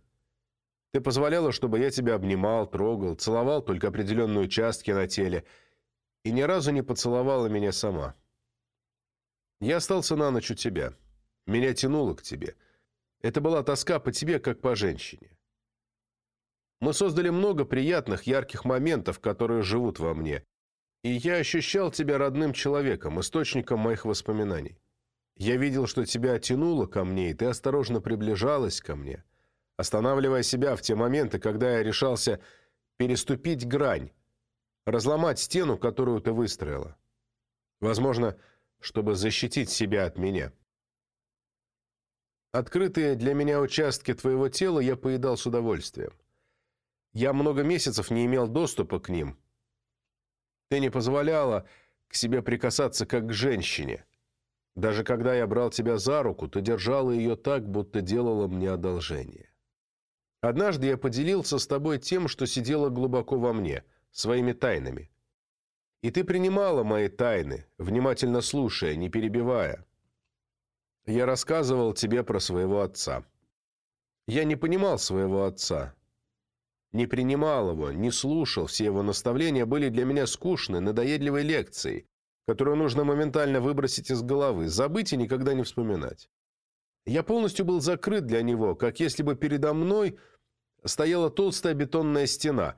Ты позволяла, чтобы я тебя обнимал, трогал, целовал только определенные участки на теле, и ни разу не поцеловала меня сама. Я остался на ночь у тебя. Меня тянуло к тебе. Это была тоска по тебе, как по женщине. Мы создали много приятных, ярких моментов, которые живут во мне. И я ощущал тебя родным человеком, источником моих воспоминаний. Я видел, что тебя тянуло ко мне, и ты осторожно приближалась ко мне останавливая себя в те моменты, когда я решался переступить грань, разломать стену, которую ты выстроила. Возможно, чтобы защитить себя от меня. Открытые для меня участки твоего тела я поедал с удовольствием. Я много месяцев не имел доступа к ним. Ты не позволяла к себе прикасаться как к женщине. Даже когда я брал тебя за руку, ты держала ее так, будто делала мне одолжение. Однажды я поделился с тобой тем, что сидело глубоко во мне, своими тайнами. И ты принимала мои тайны, внимательно слушая, не перебивая. Я рассказывал тебе про своего отца. Я не понимал своего отца. Не принимал его, не слушал, все его наставления были для меня скучной, надоедливой лекцией, которую нужно моментально выбросить из головы, забыть и никогда не вспоминать. Я полностью был закрыт для него, как если бы передо мной стояла толстая бетонная стена,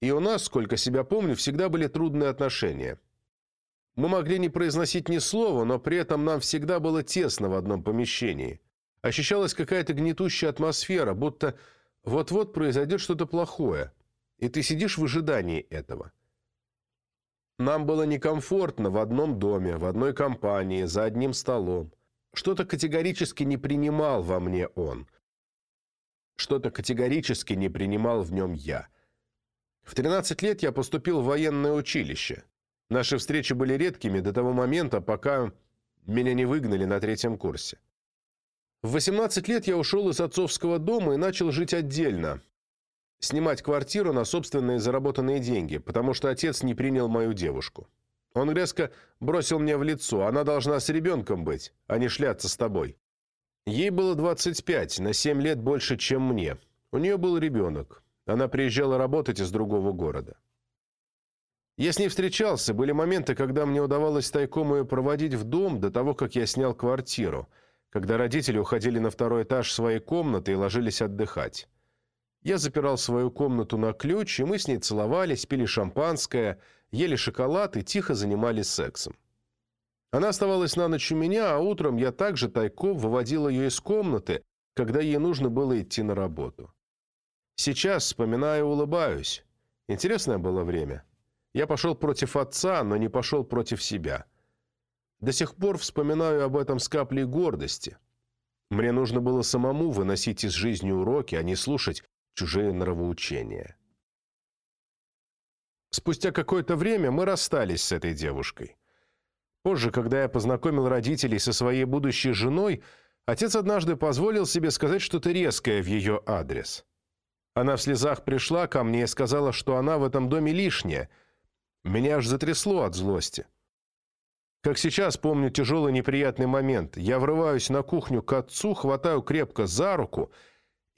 и у нас, сколько себя помню, всегда были трудные отношения. Мы могли не произносить ни слова, но при этом нам всегда было тесно в одном помещении. Ощущалась какая-то гнетущая атмосфера, будто вот-вот произойдет что-то плохое, и ты сидишь в ожидании этого. Нам было некомфортно в одном доме, в одной компании, за одним столом. Что-то категорически не принимал во мне он. Что-то категорически не принимал в нем я. В 13 лет я поступил в военное училище. Наши встречи были редкими до того момента, пока меня не выгнали на третьем курсе. В 18 лет я ушел из отцовского дома и начал жить отдельно. Снимать квартиру на собственные заработанные деньги, потому что отец не принял мою девушку. Он резко бросил мне в лицо, она должна с ребенком быть, а не шляться с тобой. Ей было 25, на 7 лет больше, чем мне. У нее был ребенок. Она приезжала работать из другого города. Я с ней встречался, были моменты, когда мне удавалось тайком ее проводить в дом до того, как я снял квартиру, когда родители уходили на второй этаж своей комнаты и ложились отдыхать. Я запирал свою комнату на ключ, и мы с ней целовались, пили шампанское, ели шоколад и тихо занимались сексом. Она оставалась на ночь у меня, а утром я также тайком выводил ее из комнаты, когда ей нужно было идти на работу. Сейчас, вспоминаю, улыбаюсь. Интересное было время. Я пошел против отца, но не пошел против себя. До сих пор вспоминаю об этом с каплей гордости. Мне нужно было самому выносить из жизни уроки, а не слушать чужие нравоучения. Спустя какое-то время мы расстались с этой девушкой. Позже, когда я познакомил родителей со своей будущей женой, отец однажды позволил себе сказать что-то резкое в ее адрес. Она в слезах пришла ко мне и сказала, что она в этом доме лишняя. Меня аж затрясло от злости. Как сейчас помню тяжелый неприятный момент. Я врываюсь на кухню к отцу, хватаю крепко за руку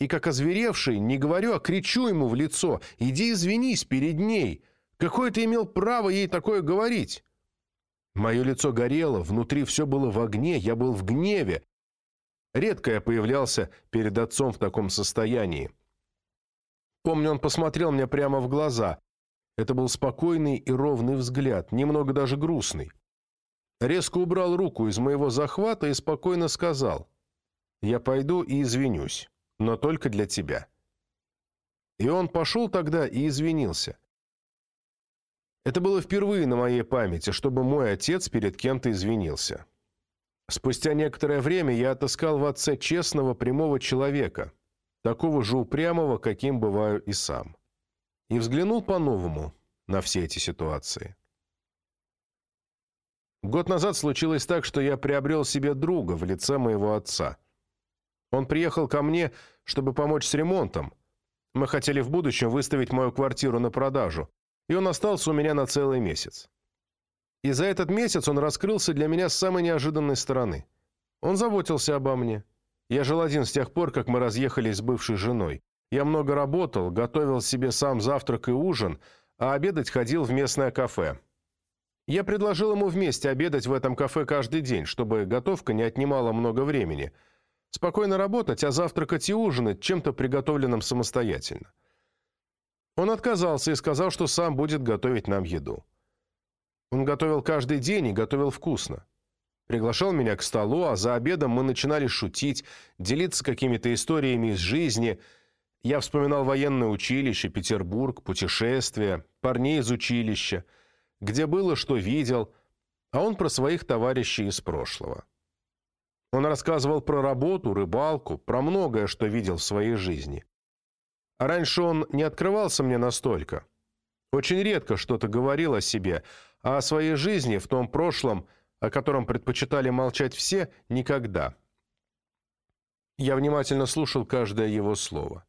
и, как озверевший, не говорю, а кричу ему в лицо «Иди извинись перед ней! Какое ты имел право ей такое говорить?» Мое лицо горело, внутри все было в огне, я был в гневе. Редко я появлялся перед отцом в таком состоянии. Помню, он посмотрел мне прямо в глаза. Это был спокойный и ровный взгляд, немного даже грустный. Резко убрал руку из моего захвата и спокойно сказал, «Я пойду и извинюсь, но только для тебя». И он пошел тогда и извинился. Это было впервые на моей памяти, чтобы мой отец перед кем-то извинился. Спустя некоторое время я отыскал в отце честного, прямого человека, такого же упрямого, каким бываю и сам. И взглянул по-новому на все эти ситуации. Год назад случилось так, что я приобрел себе друга в лице моего отца. Он приехал ко мне, чтобы помочь с ремонтом. Мы хотели в будущем выставить мою квартиру на продажу, и он остался у меня на целый месяц. И за этот месяц он раскрылся для меня с самой неожиданной стороны. Он заботился обо мне. Я жил один с тех пор, как мы разъехались с бывшей женой. Я много работал, готовил себе сам завтрак и ужин, а обедать ходил в местное кафе. Я предложил ему вместе обедать в этом кафе каждый день, чтобы готовка не отнимала много времени. Спокойно работать, а завтракать и ужинать чем-то приготовленным самостоятельно. Он отказался и сказал, что сам будет готовить нам еду. Он готовил каждый день и готовил вкусно. Приглашал меня к столу, а за обедом мы начинали шутить, делиться какими-то историями из жизни. Я вспоминал военное училище, Петербург, путешествия, парней из училища, где было, что видел, а он про своих товарищей из прошлого. Он рассказывал про работу, рыбалку, про многое, что видел в своей жизни. А раньше он не открывался мне настолько. Очень редко что-то говорил о себе, а о своей жизни в том прошлом, о котором предпочитали молчать все, никогда. Я внимательно слушал каждое его слово.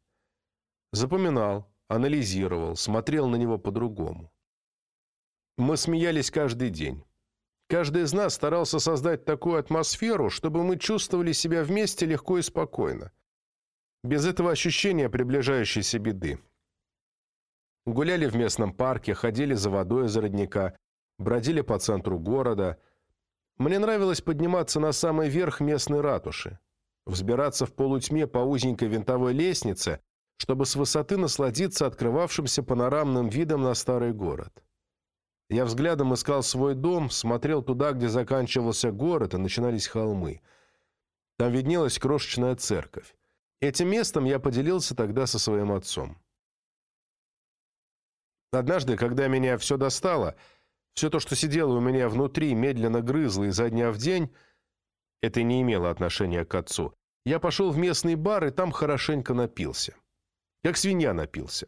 Запоминал, анализировал, смотрел на него по-другому. Мы смеялись каждый день. Каждый из нас старался создать такую атмосферу, чтобы мы чувствовали себя вместе легко и спокойно без этого ощущения приближающейся беды. Гуляли в местном парке, ходили за водой из родника, бродили по центру города. Мне нравилось подниматься на самый верх местной ратуши, взбираться в полутьме по узенькой винтовой лестнице, чтобы с высоты насладиться открывавшимся панорамным видом на старый город. Я взглядом искал свой дом, смотрел туда, где заканчивался город и начинались холмы. Там виднелась крошечная церковь. Этим местом я поделился тогда со своим отцом. Однажды, когда меня все достало, все то, что сидело у меня внутри, медленно грызло изо дня в день, это не имело отношения к отцу, я пошел в местный бар и там хорошенько напился. Как свинья напился.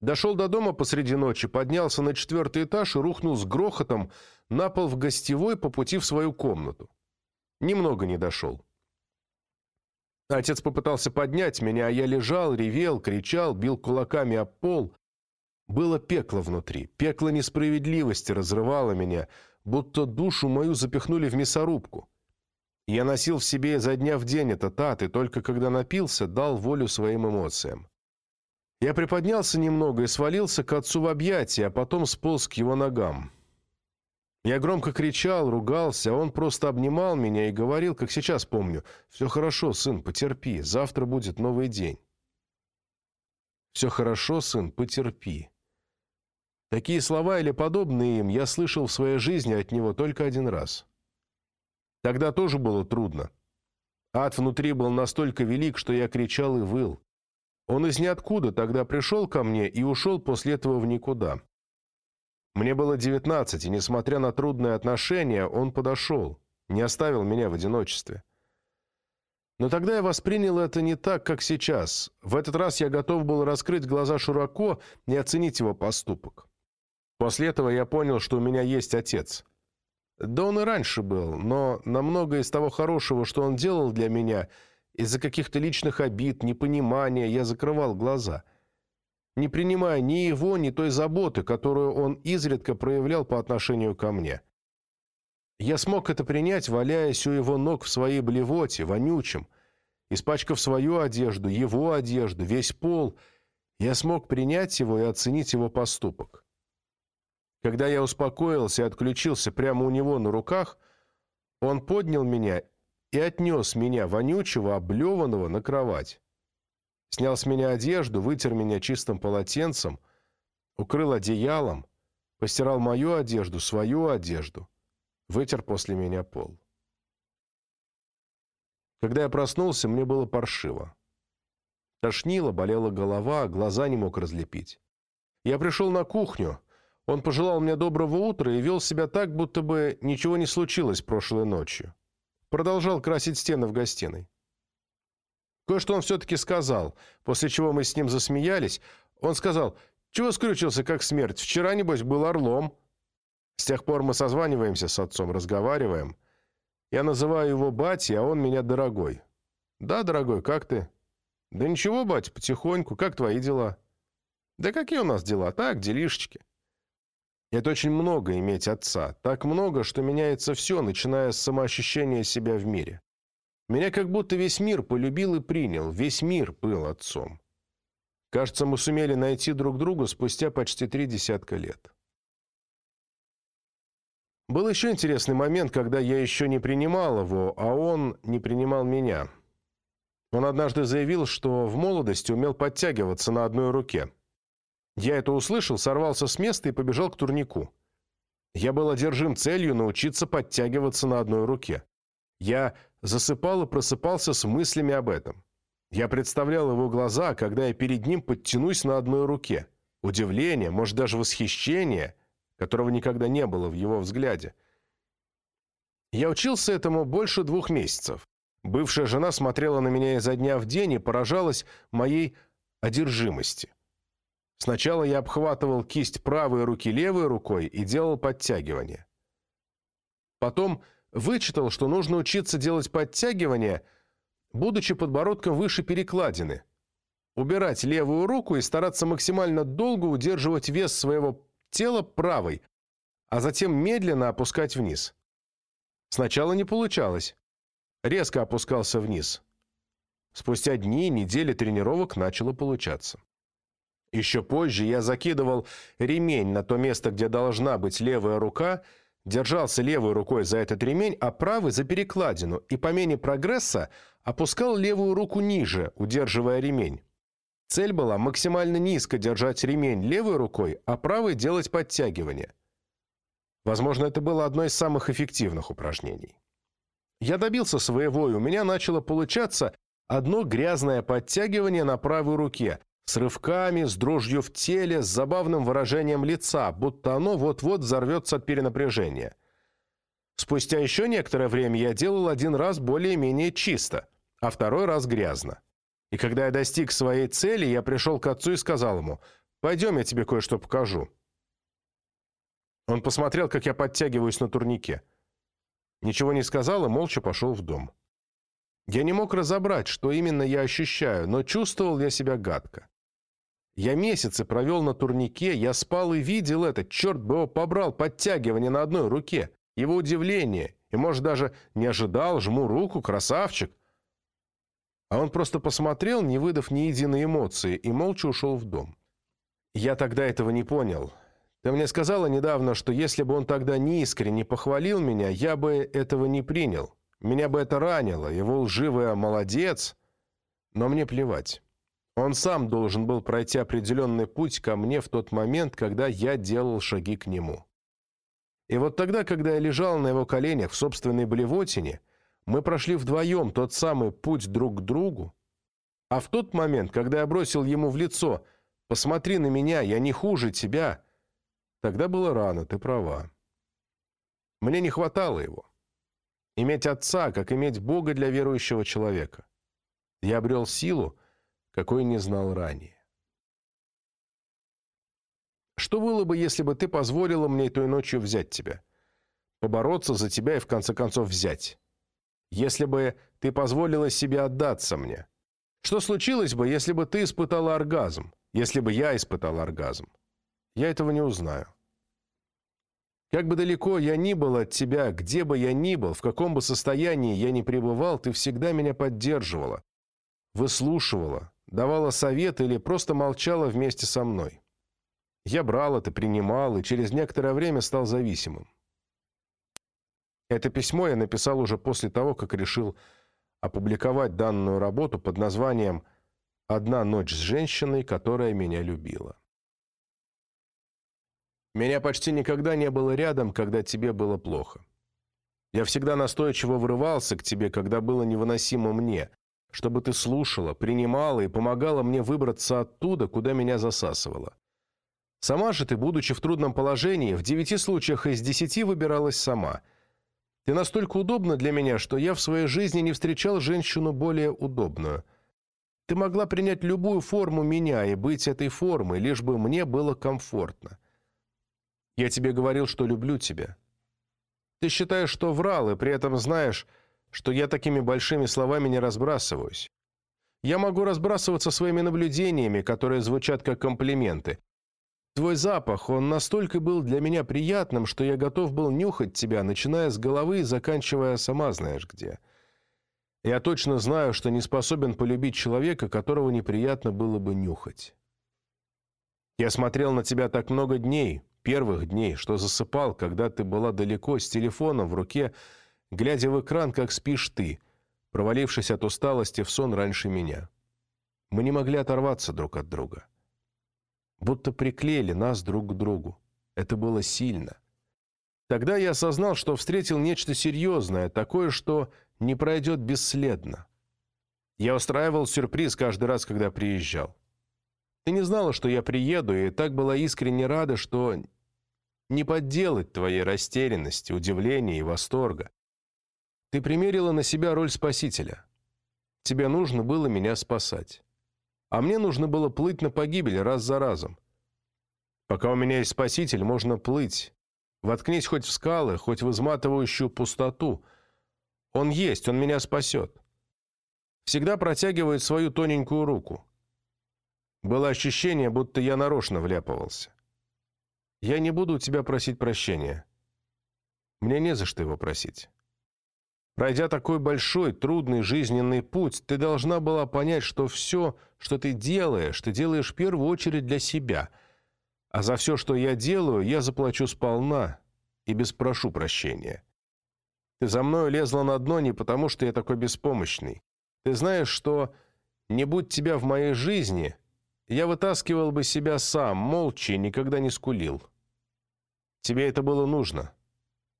Дошел до дома посреди ночи, поднялся на четвертый этаж и рухнул с грохотом на пол в гостевой по пути в свою комнату. Немного не дошел. Отец попытался поднять меня, а я лежал, ревел, кричал, бил кулаками об пол. Было пекло внутри, пекло несправедливости разрывало меня, будто душу мою запихнули в мясорубку. Я носил в себе изо дня в день этот ад, и только когда напился, дал волю своим эмоциям. Я приподнялся немного и свалился к отцу в объятия, а потом сполз к его ногам. Я громко кричал, ругался, а он просто обнимал меня и говорил, как сейчас помню, «Все хорошо, сын, потерпи, завтра будет новый день». «Все хорошо, сын, потерпи». Такие слова или подобные им я слышал в своей жизни от него только один раз. Тогда тоже было трудно. Ад внутри был настолько велик, что я кричал и выл. Он из ниоткуда тогда пришел ко мне и ушел после этого в никуда. Мне было девятнадцать, и, несмотря на трудные отношения, он подошел, не оставил меня в одиночестве. Но тогда я воспринял это не так, как сейчас. В этот раз я готов был раскрыть глаза широко и оценить его поступок. После этого я понял, что у меня есть отец. Да он и раньше был, но на многое из того хорошего, что он делал для меня, из-за каких-то личных обид, непонимания, я закрывал глаза, не принимая ни его, ни той заботы, которую он изредка проявлял по отношению ко мне. Я смог это принять, валяясь у его ног в своей блевоте, вонючем, испачкав свою одежду, его одежду, весь пол. Я смог принять его и оценить его поступок. Когда я успокоился и отключился прямо у него на руках, он поднял меня и отнес меня, вонючего, облеванного, на кровать. Снял с меня одежду, вытер меня чистым полотенцем, укрыл одеялом, постирал мою одежду, свою одежду, вытер после меня пол. Когда я проснулся, мне было паршиво. Тошнило, болела голова, глаза не мог разлепить. Я пришел на кухню, он пожелал мне доброго утра и вел себя так, будто бы ничего не случилось прошлой ночью. Продолжал красить стены в гостиной. Кое-что он все-таки сказал, после чего мы с ним засмеялись. Он сказал, «Чего скрючился, как смерть? Вчера, небось, был орлом». С тех пор мы созваниваемся с отцом, разговариваем. Я называю его батей, а он меня дорогой. «Да, дорогой, как ты?» «Да ничего, батя, потихоньку. Как твои дела?» «Да какие у нас дела? Так, делишечки». Это очень много иметь отца. Так много, что меняется все, начиная с самоощущения себя в мире. Меня как будто весь мир полюбил и принял. Весь мир был отцом. Кажется, мы сумели найти друг друга спустя почти три десятка лет. Был еще интересный момент, когда я еще не принимал его, а он не принимал меня. Он однажды заявил, что в молодости умел подтягиваться на одной руке. Я это услышал, сорвался с места и побежал к турнику. Я был одержим целью научиться подтягиваться на одной руке. Я засыпал и просыпался с мыслями об этом. Я представлял его глаза, когда я перед ним подтянусь на одной руке. Удивление, может даже восхищение, которого никогда не было в его взгляде. Я учился этому больше двух месяцев. Бывшая жена смотрела на меня изо дня в день и поражалась моей одержимости. Сначала я обхватывал кисть правой руки левой рукой и делал подтягивания. Потом вычитал, что нужно учиться делать подтягивания, будучи подбородком выше перекладины, убирать левую руку и стараться максимально долго удерживать вес своего тела правой, а затем медленно опускать вниз. Сначала не получалось. Резко опускался вниз. Спустя дни, недели тренировок начало получаться. Еще позже я закидывал ремень на то место, где должна быть левая рука, держался левой рукой за этот ремень, а правой за перекладину, и по мере прогресса опускал левую руку ниже, удерживая ремень. Цель была максимально низко держать ремень левой рукой, а правой делать подтягивание. Возможно, это было одно из самых эффективных упражнений. Я добился своего, и у меня начало получаться одно грязное подтягивание на правой руке, с рывками, с дрожью в теле, с забавным выражением лица, будто оно вот-вот взорвется от перенапряжения. Спустя еще некоторое время я делал один раз более-менее чисто, а второй раз грязно. И когда я достиг своей цели, я пришел к отцу и сказал ему, «Пойдем, я тебе кое-что покажу». Он посмотрел, как я подтягиваюсь на турнике. Ничего не сказал и молча пошел в дом. Я не мог разобрать, что именно я ощущаю, но чувствовал я себя гадко. Я месяцы провел на турнике, я спал и видел это, черт бы его побрал, подтягивание на одной руке, его удивление, и, может, даже не ожидал, жму руку, красавчик. А он просто посмотрел, не выдав ни единой эмоции, и молча ушел в дом. Я тогда этого не понял. Ты мне сказала недавно, что если бы он тогда не искренне похвалил меня, я бы этого не принял. Меня бы это ранило, его лживая «молодец», но мне плевать. Он сам должен был пройти определенный путь ко мне в тот момент, когда я делал шаги к нему. И вот тогда, когда я лежал на его коленях в собственной блевотине, мы прошли вдвоем тот самый путь друг к другу, а в тот момент, когда я бросил ему в лицо «Посмотри на меня, я не хуже тебя», тогда было рано, ты права. Мне не хватало его. Иметь отца, как иметь Бога для верующего человека. Я обрел силу, какой не знал ранее. Что было бы, если бы ты позволила мне той ночью взять тебя? Побороться за тебя и в конце концов взять? Если бы ты позволила себе отдаться мне? Что случилось бы, если бы ты испытала оргазм? Если бы я испытал оргазм? Я этого не узнаю. Как бы далеко я ни был от тебя, где бы я ни был, в каком бы состоянии я ни пребывал, ты всегда меня поддерживала, выслушивала, давала советы или просто молчала вместе со мной. Я брал это, принимал и через некоторое время стал зависимым. Это письмо я написал уже после того, как решил опубликовать данную работу под названием «Одна ночь с женщиной, которая меня любила». Меня почти никогда не было рядом, когда тебе было плохо. Я всегда настойчиво врывался к тебе, когда было невыносимо мне, чтобы ты слушала, принимала и помогала мне выбраться оттуда, куда меня засасывало. Сама же ты, будучи в трудном положении, в девяти случаях из десяти выбиралась сама. Ты настолько удобна для меня, что я в своей жизни не встречал женщину более удобную. Ты могла принять любую форму меня и быть этой формой, лишь бы мне было комфортно. Я тебе говорил, что люблю тебя. Ты считаешь, что врал, и при этом знаешь, что я такими большими словами не разбрасываюсь. Я могу разбрасываться своими наблюдениями, которые звучат как комплименты. Твой запах, он настолько был для меня приятным, что я готов был нюхать тебя, начиная с головы и заканчивая сама знаешь где. Я точно знаю, что не способен полюбить человека, которого неприятно было бы нюхать. Я смотрел на тебя так много дней, первых дней, что засыпал, когда ты была далеко с телефоном в руке, глядя в экран, как спишь ты, провалившись от усталости в сон раньше меня. Мы не могли оторваться друг от друга. Будто приклеили нас друг к другу. Это было сильно. Тогда я осознал, что встретил нечто серьезное, такое, что не пройдет бесследно. Я устраивал сюрприз каждый раз, когда приезжал. Ты не знала, что я приеду, и так была искренне рада, что не подделать твоей растерянности, удивления и восторга. Ты примерила на себя роль спасителя. Тебе нужно было меня спасать. А мне нужно было плыть на погибель раз за разом. Пока у меня есть спаситель, можно плыть. Воткнись хоть в скалы, хоть в изматывающую пустоту. Он есть, он меня спасет. Всегда протягивает свою тоненькую руку. Было ощущение, будто я нарочно вляпывался. Я не буду у тебя просить прощения. Мне не за что его просить. Пройдя такой большой, трудный жизненный путь, ты должна была понять, что все, что ты делаешь, ты делаешь в первую очередь для себя. А за все, что я делаю, я заплачу сполна и без прошу прощения. Ты за мною лезла на дно не потому, что я такой беспомощный. Ты знаешь, что не будь тебя в моей жизни, я вытаскивал бы себя сам, молча и никогда не скулил. Тебе это было нужно.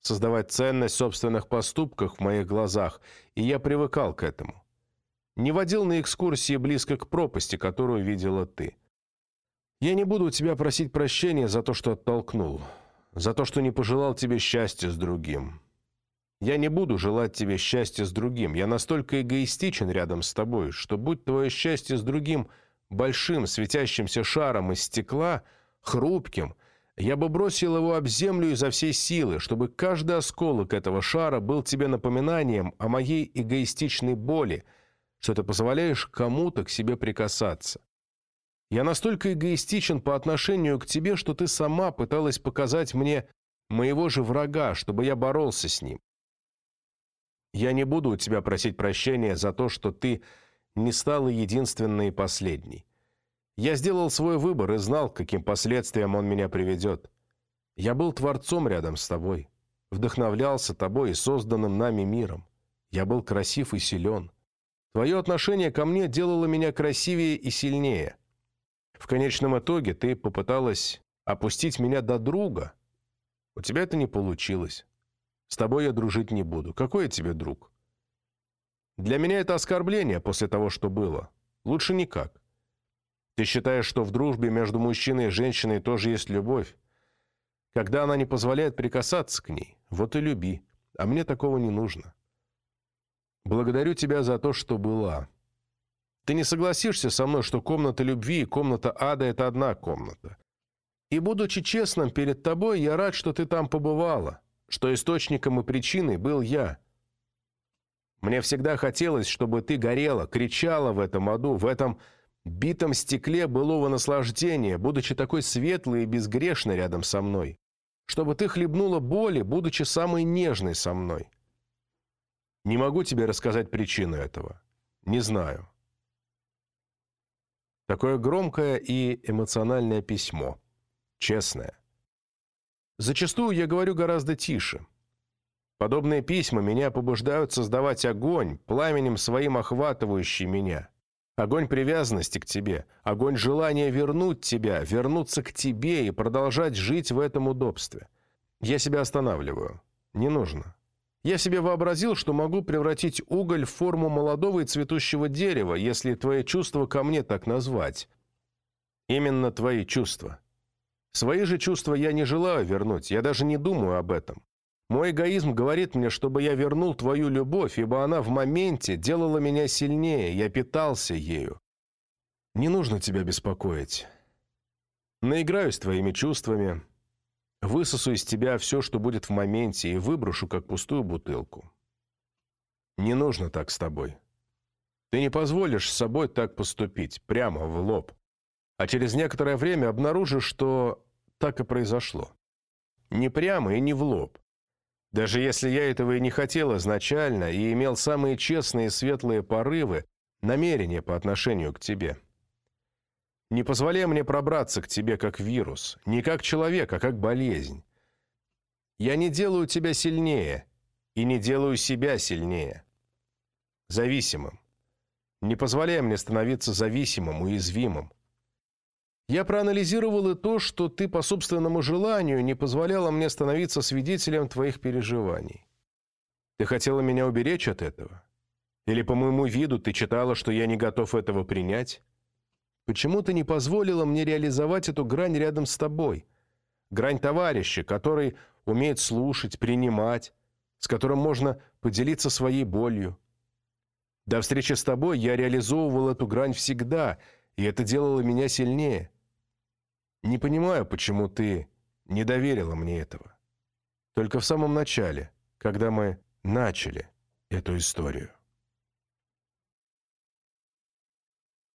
Создавать ценность в собственных поступках в моих глазах, и я привыкал к этому. Не водил на экскурсии близко к пропасти, которую видела ты. Я не буду у тебя просить прощения за то, что оттолкнул, за то, что не пожелал тебе счастья с другим. Я не буду желать тебе счастья с другим. Я настолько эгоистичен рядом с тобой, что будь твое счастье с другим – большим светящимся шаром из стекла, хрупким, я бы бросил его об землю изо всей силы, чтобы каждый осколок этого шара был тебе напоминанием о моей эгоистичной боли, что ты позволяешь кому-то к себе прикасаться. Я настолько эгоистичен по отношению к тебе, что ты сама пыталась показать мне моего же врага, чтобы я боролся с ним. Я не буду у тебя просить прощения за то, что ты не стала единственной и последней. Я сделал свой выбор и знал, каким последствиям он меня приведет. Я был творцом рядом с тобой, вдохновлялся тобой и созданным нами миром. Я был красив и силен. Твое отношение ко мне делало меня красивее и сильнее. В конечном итоге ты попыталась опустить меня до друга. У тебя это не получилось. С тобой я дружить не буду. Какой я тебе друг? Для меня это оскорбление после того, что было. Лучше никак. Ты считаешь, что в дружбе между мужчиной и женщиной тоже есть любовь? Когда она не позволяет прикасаться к ней, вот и люби. А мне такого не нужно. Благодарю тебя за то, что была. Ты не согласишься со мной, что комната любви и комната ада – это одна комната. И, будучи честным перед тобой, я рад, что ты там побывала, что источником и причиной был я. Мне всегда хотелось, чтобы ты горела, кричала в этом аду, в этом битом стекле былого наслаждения, будучи такой светлой и безгрешной рядом со мной. Чтобы ты хлебнула боли, будучи самой нежной со мной. Не могу тебе рассказать причину этого. Не знаю. Такое громкое и эмоциональное письмо. Честное. Зачастую я говорю гораздо тише. Подобные письма меня побуждают создавать огонь, пламенем своим охватывающий меня. Огонь привязанности к тебе, огонь желания вернуть тебя, вернуться к тебе и продолжать жить в этом удобстве. Я себя останавливаю. Не нужно. Я себе вообразил, что могу превратить уголь в форму молодого и цветущего дерева, если твои чувства ко мне так назвать. Именно твои чувства. Свои же чувства я не желаю вернуть, я даже не думаю об этом. Мой эгоизм говорит мне, чтобы я вернул твою любовь, ибо она в моменте делала меня сильнее, я питался ею. Не нужно тебя беспокоить. Наиграюсь твоими чувствами, Высосу из тебя все, что будет в моменте, и выброшу, как пустую бутылку. Не нужно так с тобой. Ты не позволишь с собой так поступить, прямо в лоб. А через некоторое время обнаружишь, что так и произошло. Не прямо и не в лоб. Даже если я этого и не хотел изначально, и имел самые честные и светлые порывы, намерения по отношению к тебе. Не позволяй мне пробраться к тебе как вирус, не как человек, а как болезнь. Я не делаю тебя сильнее и не делаю себя сильнее. Зависимым. Не позволяй мне становиться зависимым, уязвимым. Я проанализировал и то, что ты по собственному желанию не позволяла мне становиться свидетелем твоих переживаний. Ты хотела меня уберечь от этого? Или по моему виду ты читала, что я не готов этого принять? Почему ты не позволила мне реализовать эту грань рядом с тобой? Грань товарища, который умеет слушать, принимать, с которым можно поделиться своей болью. До встречи с тобой я реализовывал эту грань всегда, и это делало меня сильнее. Не понимаю, почему ты не доверила мне этого. Только в самом начале, когда мы начали эту историю.